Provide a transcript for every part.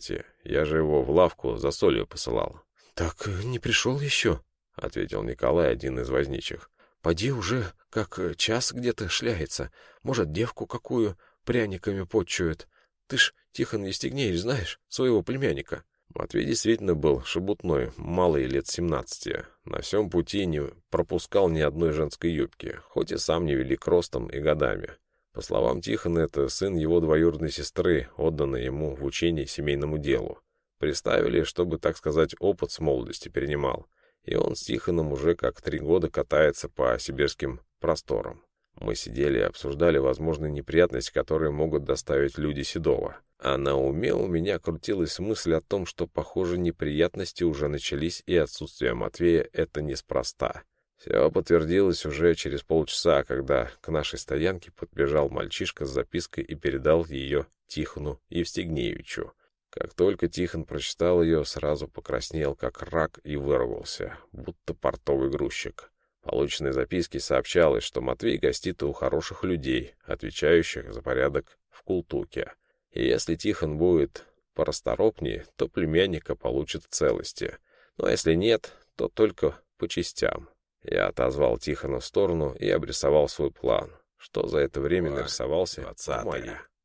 Те, Я же его в лавку за солью посылал. «Так не пришел еще?» — ответил Николай, один из возничих. «Поди уже как час где-то шляется. Может, девку какую пряниками подчует. Ты ж Тихон Евстигнеевич знаешь, своего племянника?» Матвей действительно был шебутной, малый лет семнадцати. На всем пути не пропускал ни одной женской юбки, хоть и сам не велик ростом и годами. По словам Тихона, это сын его двоюродной сестры, отданный ему в учение семейному делу. Приставили, чтобы, так сказать, опыт с молодости перенимал. И он с Тихоном уже как три года катается по сибирским просторам. Мы сидели и обсуждали возможные неприятности, которые могут доставить люди Седова. А на уме у меня крутилась мысль о том, что, похоже, неприятности уже начались, и отсутствие Матвея — это неспроста. Все подтвердилось уже через полчаса, когда к нашей стоянке подбежал мальчишка с запиской и передал ее Тихону Евстигнеевичу. Как только Тихон прочитал ее, сразу покраснел, как рак, и выругался, будто портовый грузчик. Полученной записке сообщалось, что Матвей гостит у хороших людей, отвечающих за порядок в Култуке. И если Тихон будет порасторопнее, то племянника получит в целости. Ну а если нет, то только по частям. Я отозвал Тихона в сторону и обрисовал свой план, что за это время нарисовался в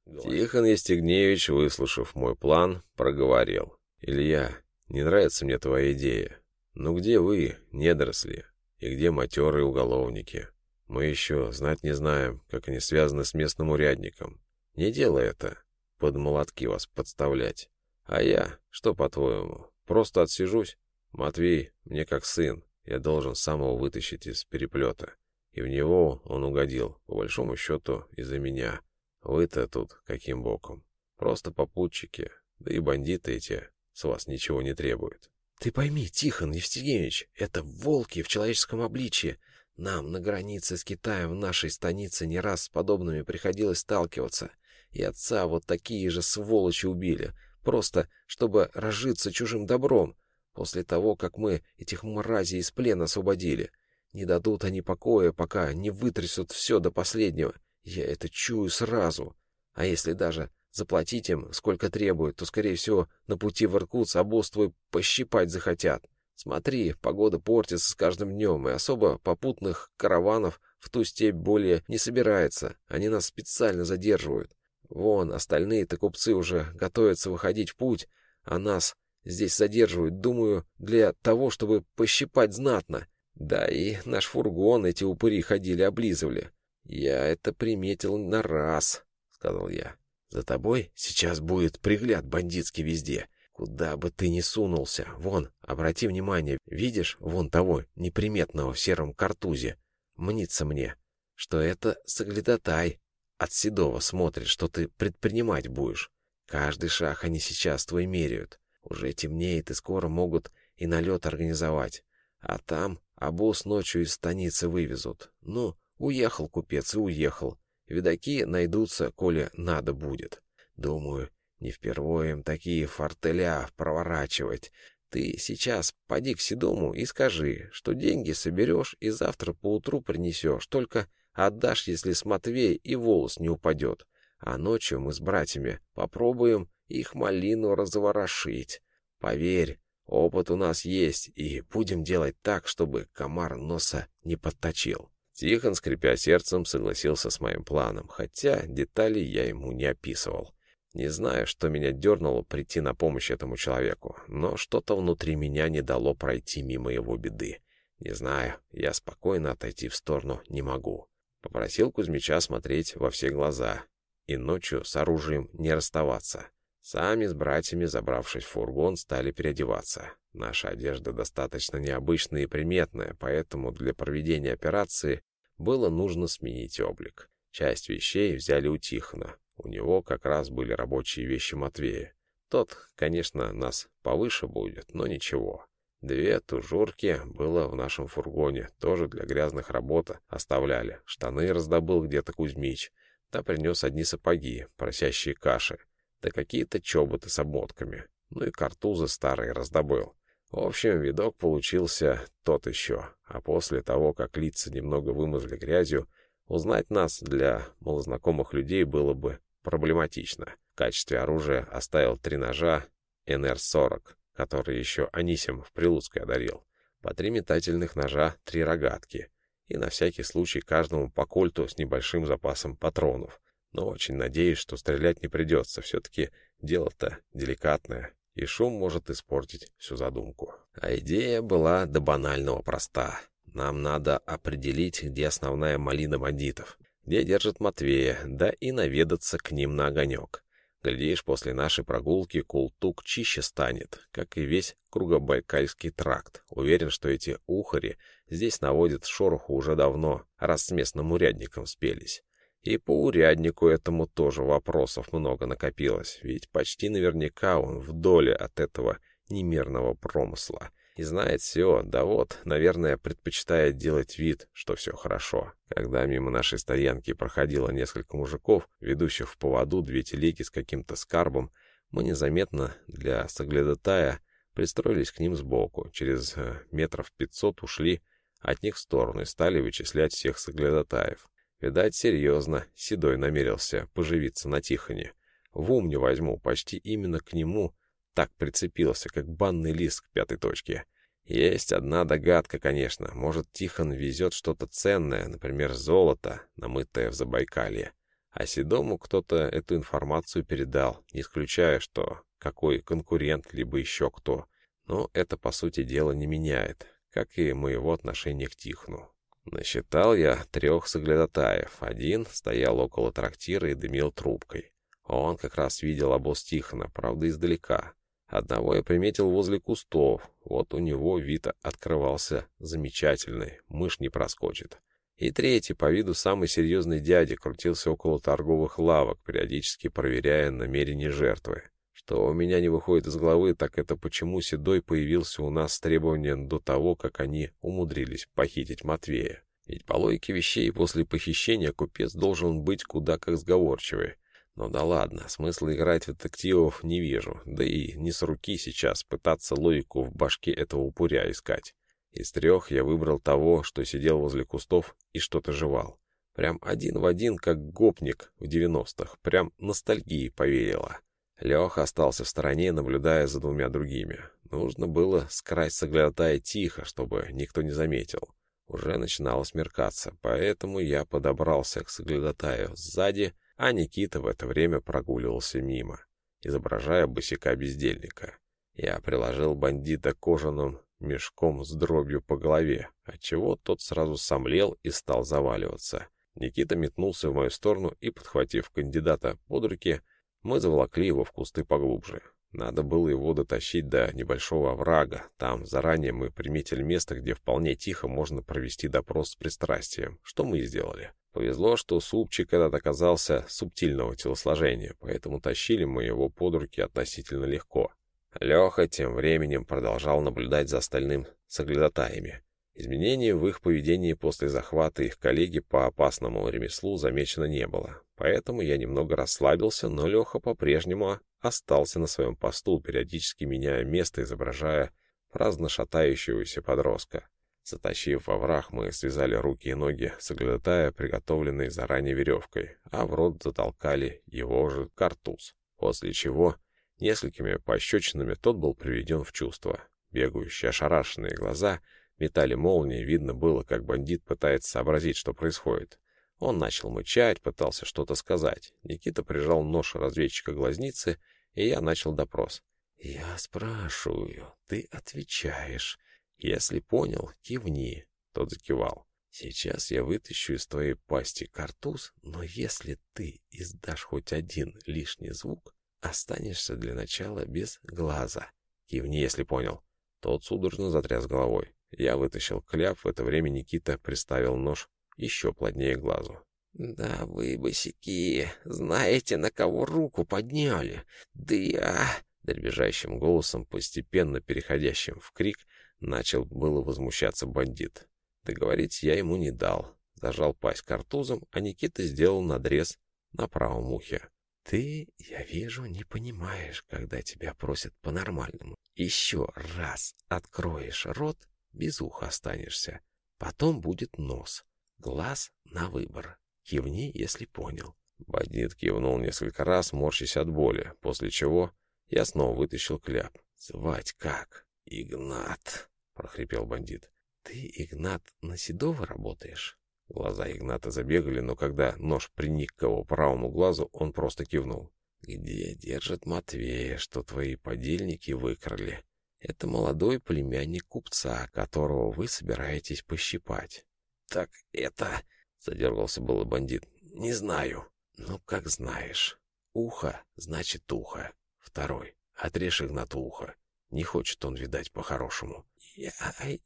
Тихон Естегневич, выслушав мой план, проговорил. «Илья, не нравится мне твоя идея. Ну где вы, недоросли, и где матерые уголовники? Мы еще знать не знаем, как они связаны с местным урядником. Не делай это под молотки вас подставлять. А я, что по-твоему, просто отсижусь? Матвей мне как сын, я должен самого вытащить из переплета. И в него он угодил, по большому счету, из-за меня. Вы-то тут каким боком? Просто попутчики, да и бандиты эти с вас ничего не требуют. Ты пойми, Тихон Евстигневич, это волки в человеческом обличье. Нам на границе с Китаем в нашей станице не раз с подобными приходилось сталкиваться. И отца вот такие же сволочи убили, просто чтобы разжиться чужим добром, после того, как мы этих мразей из плена освободили. Не дадут они покоя, пока не вытрясут все до последнего. Я это чую сразу. А если даже заплатить им, сколько требуют, то, скорее всего, на пути в Иркутск обоз твой пощипать захотят. Смотри, погода портится с каждым днем, и особо попутных караванов в ту степь более не собирается. Они нас специально задерживают. Вон, остальные-то купцы уже готовятся выходить в путь, а нас здесь задерживают, думаю, для того, чтобы пощипать знатно. Да и наш фургон эти упыри ходили, облизывали. Я это приметил на раз, — сказал я. За тобой сейчас будет пригляд бандитский везде. Куда бы ты ни сунулся. Вон, обрати внимание, видишь, вон того, неприметного в сером картузе. Мнится мне, что это соглядатай от Седова смотрит, что ты предпринимать будешь. Каждый шаг они сейчас твой меряют. Уже темнеет, и скоро могут и налет организовать. А там обоз ночью из станицы вывезут. Ну, уехал купец и уехал. Видаки найдутся, коли надо будет. Думаю, не впервые им такие фортеля проворачивать. Ты сейчас поди к Седому и скажи, что деньги соберешь и завтра поутру принесешь, только Отдашь, если с Матвея и волос не упадет. А ночью мы с братьями попробуем их малину разворошить. Поверь, опыт у нас есть, и будем делать так, чтобы комар носа не подточил». Тихон, скрипя сердцем, согласился с моим планом, хотя деталей я ему не описывал. Не знаю, что меня дернуло прийти на помощь этому человеку, но что-то внутри меня не дало пройти мимо его беды. Не знаю, я спокойно отойти в сторону не могу. Попросил Кузьмича смотреть во все глаза и ночью с оружием не расставаться. Сами с братьями, забравшись в фургон, стали переодеваться. Наша одежда достаточно необычная и приметная, поэтому для проведения операции было нужно сменить облик. Часть вещей взяли у Тихона. У него как раз были рабочие вещи Матвея. Тот, конечно, нас повыше будет, но ничего. Две тужурки было в нашем фургоне, тоже для грязных работ оставляли. Штаны раздобыл где-то Кузьмич, да принес одни сапоги, просящие каши, да какие-то чоботы с обмотками. Ну и картузы старые раздобыл. В общем, видок получился тот еще. А после того, как лица немного вымазали грязью, узнать нас для малознакомых людей было бы проблематично. В качестве оружия оставил три ножа НР-40, который еще Анисим в Прилуцкой одарил, по три метательных ножа, три рогатки, и на всякий случай каждому по кольту с небольшим запасом патронов. Но очень надеюсь, что стрелять не придется, все-таки дело-то деликатное, и шум может испортить всю задумку. А идея была до банального проста. Нам надо определить, где основная малина бандитов, где держат Матвея, да и наведаться к ним на огонек. Глядишь, после нашей прогулки Култук чище станет, как и весь Кругобайкальский тракт. Уверен, что эти ухари здесь наводят шороху уже давно, раз с местным урядником спелись. И по уряднику этому тоже вопросов много накопилось, ведь почти наверняка он в доле от этого немирного промысла. И знает все, да вот, наверное, предпочитает делать вид, что все хорошо. Когда мимо нашей стоянки проходило несколько мужиков, ведущих в поводу две телеги с каким-то скарбом, мы незаметно для соглядатая пристроились к ним сбоку, через э, метров пятьсот ушли от них в сторону и стали вычислять всех соглядатаев. Видать, серьезно, Седой намерился поживиться на Тихоне. В ум не возьму, почти именно к нему так прицепился, как банный лист к пятой точке. Есть одна догадка, конечно. Может, Тихон везет что-то ценное, например, золото, намытое в Забайкалье. А Седому кто-то эту информацию передал, не исключая, что какой конкурент, либо еще кто. Но это, по сути дела, не меняет, как и моего отношения к Тихону. Насчитал я трех соглядатаев. Один стоял около трактира и дымил трубкой. Он как раз видел обоз Тихона, правда, издалека. Одного я приметил возле кустов. Вот у него вид открывался замечательный, мышь не проскочит. И третий, по виду самый серьезный дядя, крутился около торговых лавок, периодически проверяя намерения жертвы. Что у меня не выходит из головы, так это почему Седой появился у нас с требованием до того, как они умудрились похитить Матвея. Ведь по логике вещей после похищения купец должен быть куда как сговорчивый. Но да ладно, смысла играть в детективов не вижу, да и не с руки сейчас пытаться логику в башке этого упыря искать. Из трех я выбрал того, что сидел возле кустов и что-то жевал. Прям один в один, как гопник в девяностых, прям ностальгии повеяло. Леха остался в стороне, наблюдая за двумя другими. Нужно было скрасть соглядатая тихо, чтобы никто не заметил. Уже начинало смеркаться, поэтому я подобрался к соглядатаю сзади, а Никита в это время прогуливался мимо, изображая босика-бездельника. Я приложил бандита кожаным мешком с дробью по голове, отчего тот сразу сомлел и стал заваливаться. Никита метнулся в мою сторону и, подхватив кандидата под руки, мы заволокли его в кусты поглубже. Надо было его дотащить до небольшого оврага. Там заранее мы приметили место, где вполне тихо можно провести допрос с пристрастием, что мы и сделали. Повезло, что супчик этот оказался субтильного телосложения, поэтому тащили мы его под руки относительно легко. Леха тем временем продолжал наблюдать за остальным соглядатаями. Изменений в их поведении после захвата их коллеги по опасному ремеслу замечено не было, поэтому я немного расслабился, но Леха по-прежнему остался на своем посту, периодически меняя место, изображая праздно шатающегося подростка. Затащив во враг, мы связали руки и ноги, соглядатая приготовленной заранее веревкой, а в рот затолкали его же картуз, после чего несколькими пощечинами тот был приведен в чувство. Бегающие ошарашенные глаза метали молнии, видно было, как бандит пытается сообразить, что происходит. Он начал мычать, пытался что-то сказать. Никита прижал нож разведчика глазницы, и я начал допрос. «Я спрашиваю, ты отвечаешь. «Если понял, кивни», — тот закивал. «Сейчас я вытащу из твоей пасти картуз, но если ты издашь хоть один лишний звук, останешься для начала без глаза. Кивни, если понял». Тот судорожно затряс головой. Я вытащил кляп, в это время Никита приставил нож еще плотнее к глазу. «Да вы, босики, знаете, на кого руку подняли? Да я...» Дребезжащим голосом, постепенно переходящим в крик, Начал было возмущаться бандит. Договорить я ему не дал. Зажал пасть картузом, а Никита сделал надрез на правом ухе. «Ты, я вижу, не понимаешь, когда тебя просят по-нормальному. Еще раз откроешь рот, без уха останешься. Потом будет нос. Глаз на выбор. Кивни, если понял». Бандит кивнул несколько раз, морщась от боли, после чего Я снова вытащил кляп. «Звать как?» «Игнат», — прохрипел бандит. «Ты, Игнат, на Седова работаешь?» Глаза Игната забегали, но когда нож приник к его правому глазу, он просто кивнул. «Где держит Матвея, что твои подельники выкрали? Это молодой племянник купца, которого вы собираетесь пощипать». «Так это...» — задергался было бандит. «Не знаю». «Ну, как знаешь. Ухо значит ухо. Второй. Отрежь Игнату ухо. Не хочет он, видать, по-хорошему». «Я...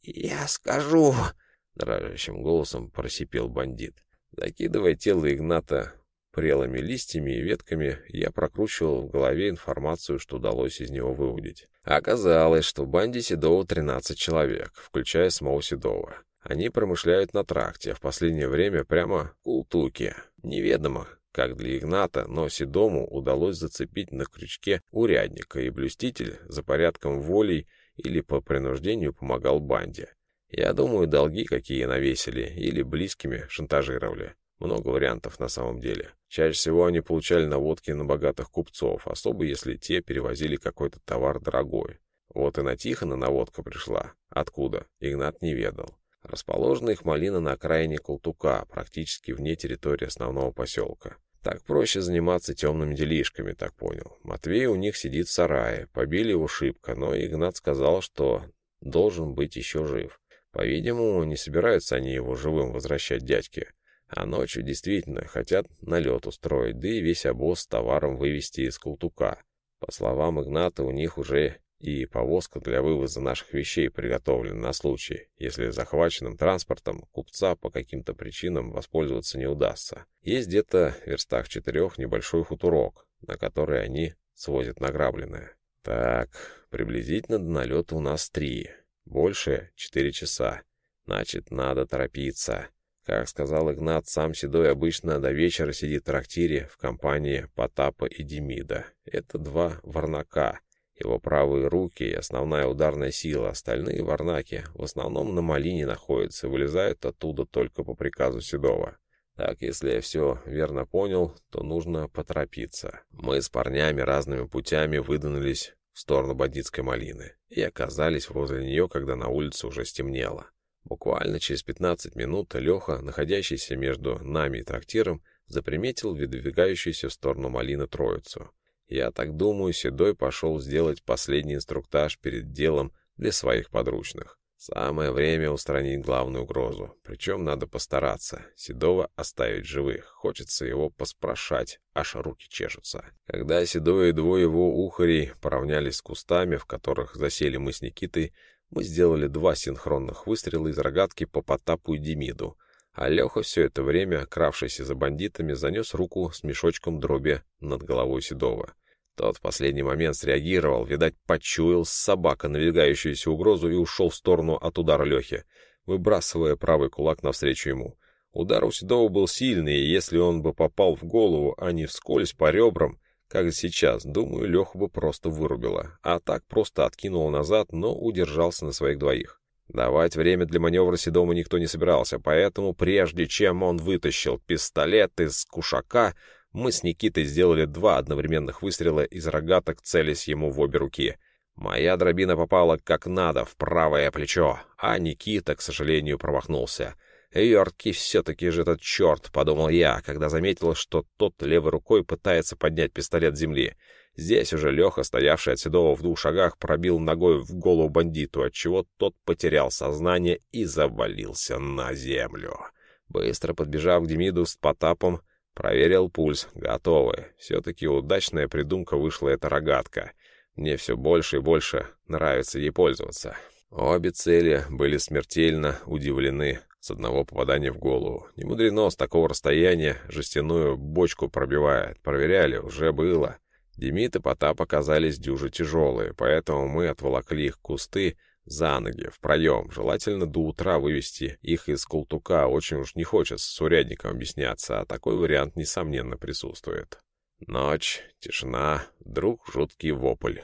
я скажу...» — дрожащим голосом просипел бандит. Закидывая тело Игната прелыми листьями и ветками, я прокручивал в голове информацию, что удалось из него выудить. Оказалось, что в банде Седова 13 человек, включая самого Седова. Они промышляют на тракте, а в последнее время прямо култуки. Неведомо, как для Игната, но Седому удалось зацепить на крючке урядника, и блюститель за порядком волей или по принуждению помогал банде. Я думаю, долги какие навесили или близкими шантажировали. Много вариантов на самом деле. Чаще всего они получали наводки на богатых купцов, особо если те перевозили какой-то товар дорогой. Вот и на Тихона наводка пришла. Откуда? Игнат не ведал. Расположена их малина на окраине Култука, практически вне территории основного поселка. Так проще заниматься темными делишками, так понял. Матвей у них сидит в сарае, побили его шибко, но Игнат сказал, что должен быть еще жив. По-видимому, не собираются они его живым возвращать дядьке. А ночью действительно хотят налет устроить, да и весь обоз с товаром вывести из Култука. По словам Игната, у них уже и повозка для вывоза наших вещей приготовлена на случай, если захваченным транспортом купца по каким-то причинам воспользоваться не удастся. Есть где-то в верстах четырех небольшой хуторок, на который они свозят награбленное. Так, приблизительно до налета у нас три. Больше — четыре часа. Значит, надо торопиться. Как сказал Игнат, сам Седой обычно до вечера сидит в трактире в компании Потапа и Демида. Это два варнака. Его правые руки и основная ударная сила. Остальные варнаки в основном на малине находятся и вылезают оттуда только по приказу Седова. Так, если я все верно понял, то нужно поторопиться. Мы с парнями разными путями выдвинулись в сторону бандитской малины и оказались возле нее, когда на улице уже стемнело. Буквально через 15 минут Леха, находящийся между нами и трактиром, заприметил выдвигающуюся в сторону малины троицу. Я так думаю, Седой пошел сделать последний инструктаж перед делом для своих подручных. Самое время устранить главную угрозу. Причем надо постараться. Седова оставить живых. Хочется его поспрашать, аж руки чешутся. Когда Седой и двое его ухарей поравнялись с кустами, в которых засели мы с Никитой, мы сделали два синхронных выстрела из рогатки по Потапу и Демиду, а Леха все это время, кравшийся за бандитами, занес руку с мешочком дроби над головой Седова. Тот в последний момент среагировал, видать, почуял собака навигающуюся угрозу и ушел в сторону от удара Лехи, выбрасывая правый кулак навстречу ему. Удар у Седова был сильный, и если он бы попал в голову, а не вскользь по ребрам, как сейчас, думаю, Леху бы просто вырубило. А так просто откинул назад, но удержался на своих двоих. Давать время для маневра Седому никто не собирался, поэтому прежде чем он вытащил пистолет из кушака, мы с Никитой сделали два одновременных выстрела из рогаток, целясь ему в обе руки. Моя дробина попала как надо в правое плечо, а Никита, к сожалению, промахнулся — «Верткий все-таки же этот черт», — подумал я, когда заметил, что тот левой рукой пытается поднять пистолет с земли. Здесь уже Леха, стоявший от Седова в двух шагах, пробил ногой в голову бандиту, отчего тот потерял сознание и завалился на землю. Быстро подбежав к Демиду с Потапом, проверил пульс. Готовы. Все-таки удачная придумка вышла эта рогатка. Мне все больше и больше нравится ей пользоваться. Обе цели были смертельно удивлены с одного попадания в голову. Не мудрено, с такого расстояния жестяную бочку пробивает. Проверяли, уже было. Демид и Потап оказались дюжи тяжелые, поэтому мы отволокли их кусты за ноги, в проем. Желательно до утра вывести их из култука. Очень уж не хочется с урядником объясняться, а такой вариант, несомненно, присутствует. Ночь, тишина, вдруг жуткий вопль.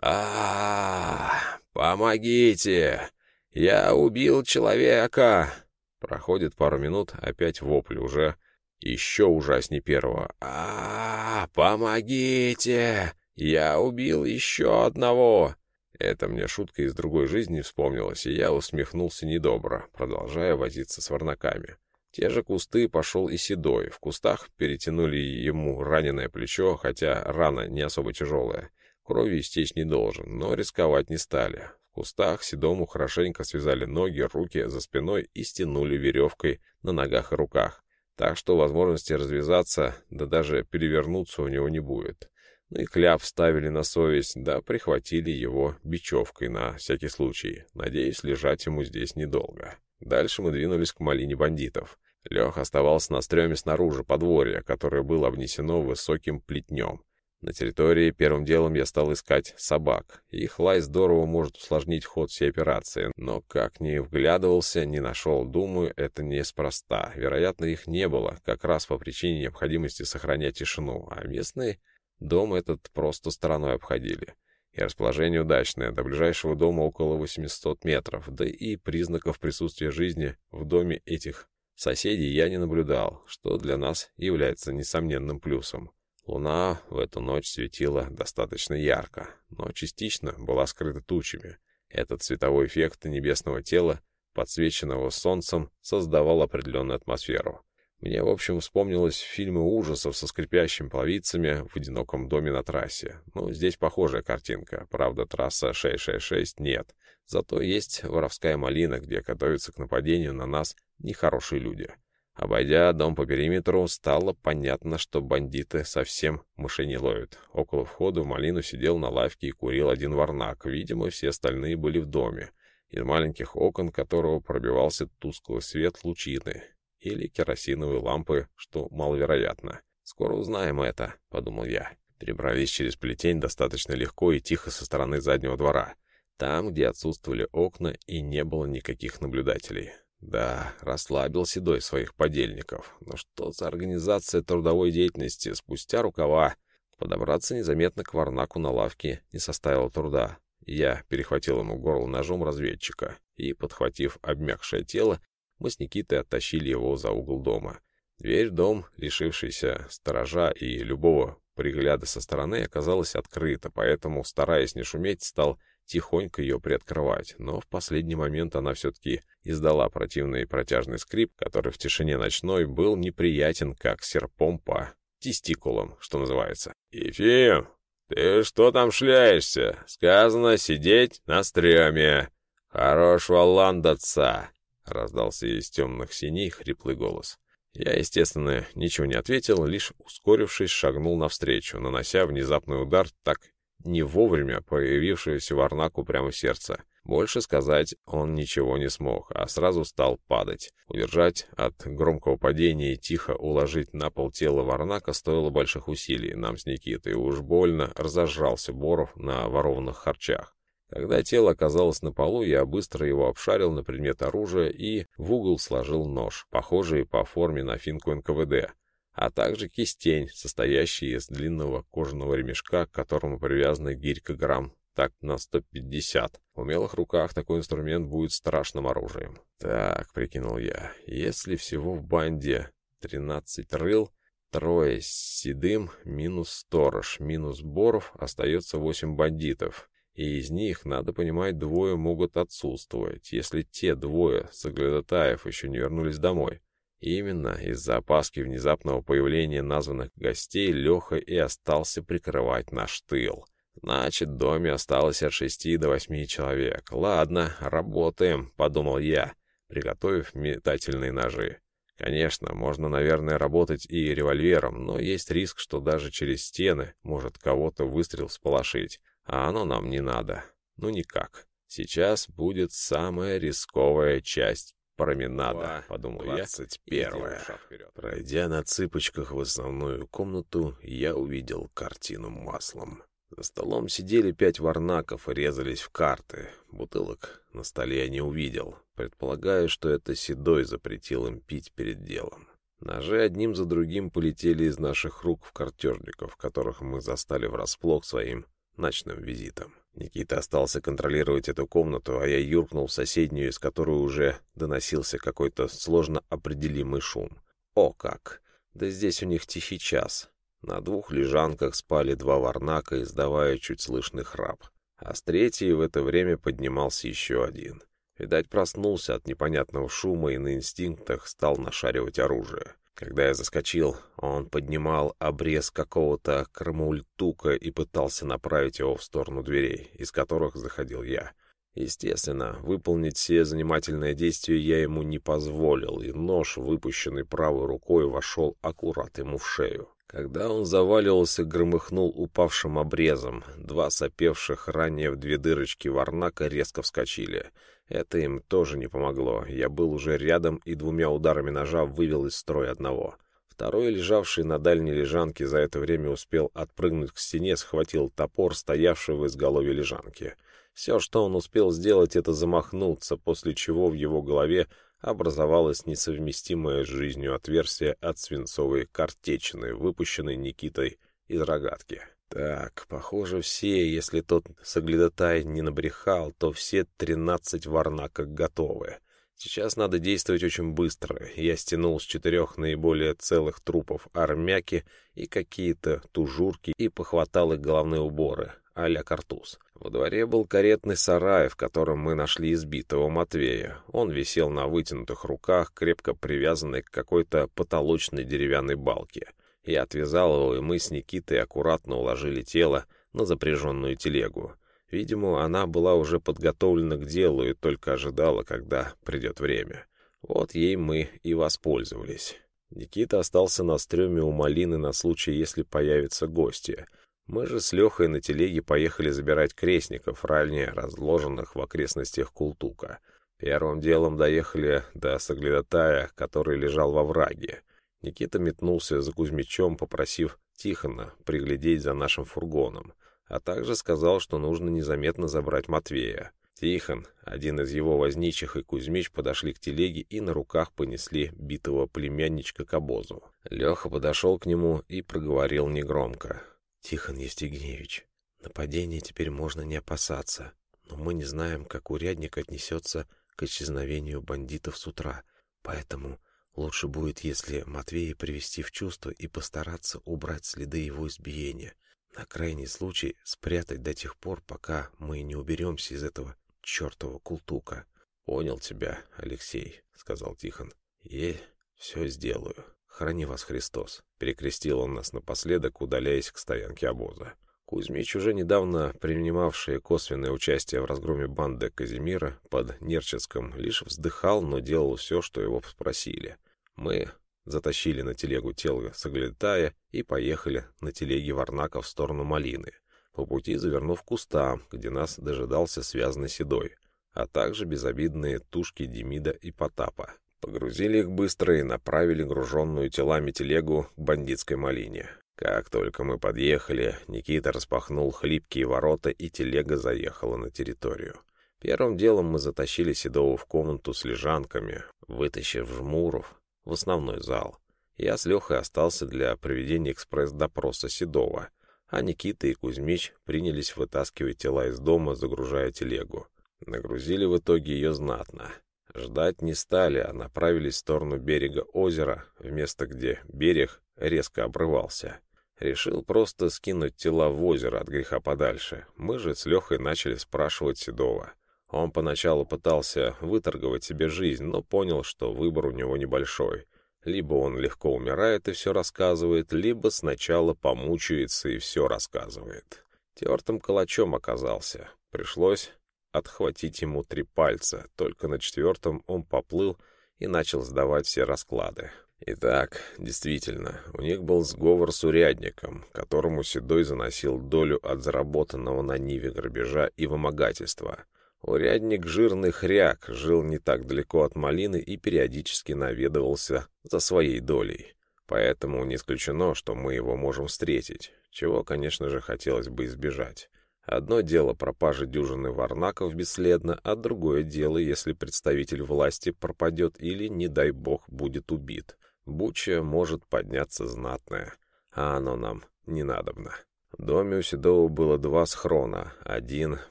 а, -а, -а Помогите! Я убил человека!» Проходит пару минут, опять вопль уже еще ужаснее первого. а, -а, Помогите! «Я убил еще одного!» Это мне шутка из другой жизни вспомнилась, и я усмехнулся недобро, продолжая возиться с варнаками. Те же кусты пошел и Седой. В кустах перетянули ему раненое плечо, хотя рана не особо тяжелая. Кровью истечь не должен, но рисковать не стали. В кустах Седому хорошенько связали ноги, руки за спиной и стянули веревкой на ногах и руках. Так что возможности развязаться, да даже перевернуться у него не будет. И кляп ставили на совесть, да прихватили его бечевкой на всякий случай. Надеюсь, лежать ему здесь недолго. Дальше мы двинулись к малине бандитов. Лех оставался на стреме снаружи подворья, которое было обнесено высоким плетнем. На территории первым делом я стал искать собак. Их лай здорово может усложнить ход всей операции, но как ни вглядывался, не нашел. Думаю, это неспроста. Вероятно, их не было, как раз по причине необходимости сохранять тишину, а местные Дом этот просто стороной обходили. И расположение удачное, до ближайшего дома около 800 метров, да и признаков присутствия жизни в доме этих соседей я не наблюдал, что для нас является несомненным плюсом. Луна в эту ночь светила достаточно ярко, но частично была скрыта тучами. Этот цветовой эффект небесного тела, подсвеченного солнцем, создавал определенную атмосферу. Мне, в общем, вспомнилось фильмы ужасов со скрипящими половицами в одиноком доме на трассе. Ну, здесь похожая картинка. Правда, трасса 666 нет. Зато есть воровская малина, где готовятся к нападению на нас нехорошие люди. Обойдя дом по периметру, стало понятно, что бандиты совсем мышей не ловят. Около входа в малину сидел на лавке и курил один варнак. Видимо, все остальные были в доме, из маленьких окон которого пробивался тусклый свет лучины или керосиновые лампы, что маловероятно. «Скоро узнаем это», — подумал я. Перебрались через плетень достаточно легко и тихо со стороны заднего двора, там, где отсутствовали окна и не было никаких наблюдателей. Да, расслабил Седой своих подельников. Но что за организация трудовой деятельности спустя рукава? Подобраться незаметно к Варнаку на лавке не составило труда. Я перехватил ему горло ножом разведчика и, подхватив обмякшее тело, мы с Никитой оттащили его за угол дома. Дверь в дом, лишившийся сторожа и любого пригляда со стороны, оказалась открыта, поэтому, стараясь не шуметь, стал тихонько ее приоткрывать, но в последний момент она все-таки издала противный протяжный скрип, который в тишине ночной был неприятен, как серпом по тестикулам, что называется. «Ефим, ты что там шляешься? Сказано сидеть на стреме. Хорошего ландаться!» — раздался из темных синей хриплый голос. Я, естественно, ничего не ответил, лишь ускорившись, шагнул навстречу, нанося внезапный удар так не вовремя появившегося Варнаку прямо в сердце. Больше сказать он ничего не смог, а сразу стал падать. Удержать от громкого падения и тихо уложить на пол тело Варнака стоило больших усилий. Нам с Никитой уж больно разожрался Боров на ворованных харчах. Когда тело оказалось на полу, я быстро его обшарил на предмет оружия и в угол сложил нож, похожий по форме на финку НКВД, а также кистень, состоящий из длинного кожаного ремешка, к которому привязана гирька грамм так на 150. В умелых руках такой инструмент будет страшным оружием. Так, прикинул я, если всего в банде 13 рыл, трое с седым, минус сторож, минус Боров, остается 8 бандитов и из них, надо понимать, двое могут отсутствовать, если те двое соглядатаев еще не вернулись домой. Именно из-за опаски внезапного появления названных гостей Леха и остался прикрывать наш тыл. Значит, в доме осталось от шести до восьми человек. Ладно, работаем, подумал я, приготовив метательные ножи. Конечно, можно, наверное, работать и револьвером, но есть риск, что даже через стены может кого-то выстрел сполошить. А оно нам не надо. Ну никак. Сейчас будет самая рисковая часть променада, Два, подумал 21. я. Пройдя на цыпочках в основную комнату, я увидел картину маслом. За столом сидели пять варнаков и резались в карты. Бутылок на столе я не увидел. Предполагаю, что это Седой запретил им пить перед делом. Ножи одним за другим полетели из наших рук в картежников, которых мы застали врасплох своим ночным визитом. Никита остался контролировать эту комнату, а я юркнул в соседнюю, из которой уже доносился какой-то сложно определимый шум. О как! Да здесь у них тихий час. На двух лежанках спали два варнака, издавая чуть слышный храп. А с третьей в это время поднимался еще один. Видать, проснулся от непонятного шума и на инстинктах стал нашаривать оружие. Когда я заскочил, он поднимал обрез какого-то крамультука и пытался направить его в сторону дверей, из которых заходил я. Естественно, выполнить все занимательные действия я ему не позволил, и нож, выпущенный правой рукой, вошел аккурат ему в шею. Когда он заваливался, громыхнул упавшим обрезом. Два сопевших ранее в две дырочки варнака резко вскочили. Это им тоже не помогло. Я был уже рядом и двумя ударами ножа вывел из строя одного. Второй, лежавший на дальней лежанке, за это время успел отпрыгнуть к стене, схватил топор, стоявший в изголовье лежанки. Все, что он успел сделать, это замахнуться, после чего в его голове образовалось несовместимое с жизнью отверстие от свинцовой картечины, выпущенной Никитой из рогатки. Так, похоже, все, если тот соглядатай не набрехал, то все тринадцать варнакок готовы. Сейчас надо действовать очень быстро. Я стянул с четырех наиболее целых трупов армяки и какие-то тужурки и похватал их головные уборы, а-ля картуз. Во дворе был каретный сарай, в котором мы нашли избитого Матвея. Он висел на вытянутых руках, крепко привязанный к какой-то потолочной деревянной балке. Я отвязал его, и мы с Никитой аккуратно уложили тело на запряженную телегу. Видимо, она была уже подготовлена к делу и только ожидала, когда придет время. Вот ей мы и воспользовались. Никита остался на стреме у малины на случай, если появятся гости — мы же с Лехой на телеге поехали забирать крестников, ранее разложенных в окрестностях Култука. Первым делом доехали до Саглядатая, который лежал во враге. Никита метнулся за Кузьмичом, попросив Тихона приглядеть за нашим фургоном, а также сказал, что нужно незаметно забрать Матвея. Тихон, один из его возничих и Кузьмич подошли к телеге и на руках понесли битого племянничка к обозу. Леха подошел к нему и проговорил негромко. Тихон Евстигнеевич, нападения теперь можно не опасаться, но мы не знаем, как урядник отнесется к исчезновению бандитов с утра, поэтому лучше будет, если Матвея привести в чувство и постараться убрать следы его избиения. На крайний случай спрятать до тех пор, пока мы не уберемся из этого чертова култука. — Понял тебя, Алексей, — сказал Тихон. — И все сделаю. «Храни вас Христос!» — перекрестил он нас напоследок, удаляясь к стоянке обоза. Кузьмич, уже недавно принимавший косвенное участие в разгроме банды Казимира под Нерчинском, лишь вздыхал, но делал все, что его спросили. Мы затащили на телегу тело Саглетая и поехали на телеге Варнака в сторону Малины, по пути завернув куста, где нас дожидался связанный седой, а также безобидные тушки Демида и Потапа. Погрузили их быстро и направили груженную телами телегу к бандитской малине. Как только мы подъехали, Никита распахнул хлипкие ворота, и телега заехала на территорию. Первым делом мы затащили Седова в комнату с лежанками, вытащив жмуров в основной зал. Я с Лехой остался для проведения экспресс-допроса Седова, а Никита и Кузьмич принялись вытаскивать тела из дома, загружая телегу. Нагрузили в итоге ее знатно. Ждать не стали, а направились в сторону берега озера, в место, где берег резко обрывался. Решил просто скинуть тела в озеро от греха подальше. Мы же с Лехой начали спрашивать Седова. Он поначалу пытался выторговать себе жизнь, но понял, что выбор у него небольшой. Либо он легко умирает и все рассказывает, либо сначала помучается и все рассказывает. Тертым калачом оказался. Пришлось отхватить ему три пальца, только на четвертом он поплыл и начал сдавать все расклады. Итак, действительно, у них был сговор с урядником, которому Седой заносил долю от заработанного на Ниве грабежа и вымогательства. Урядник жирный хряк жил не так далеко от малины и периодически наведывался за своей долей. Поэтому не исключено, что мы его можем встретить, чего, конечно же, хотелось бы избежать. Одно дело пропажа дюжины варнаков бесследно, а другое дело, если представитель власти пропадет или, не дай бог, будет убит. Буча может подняться знатная, а оно нам не надобно. В доме у Седова было два схрона. Один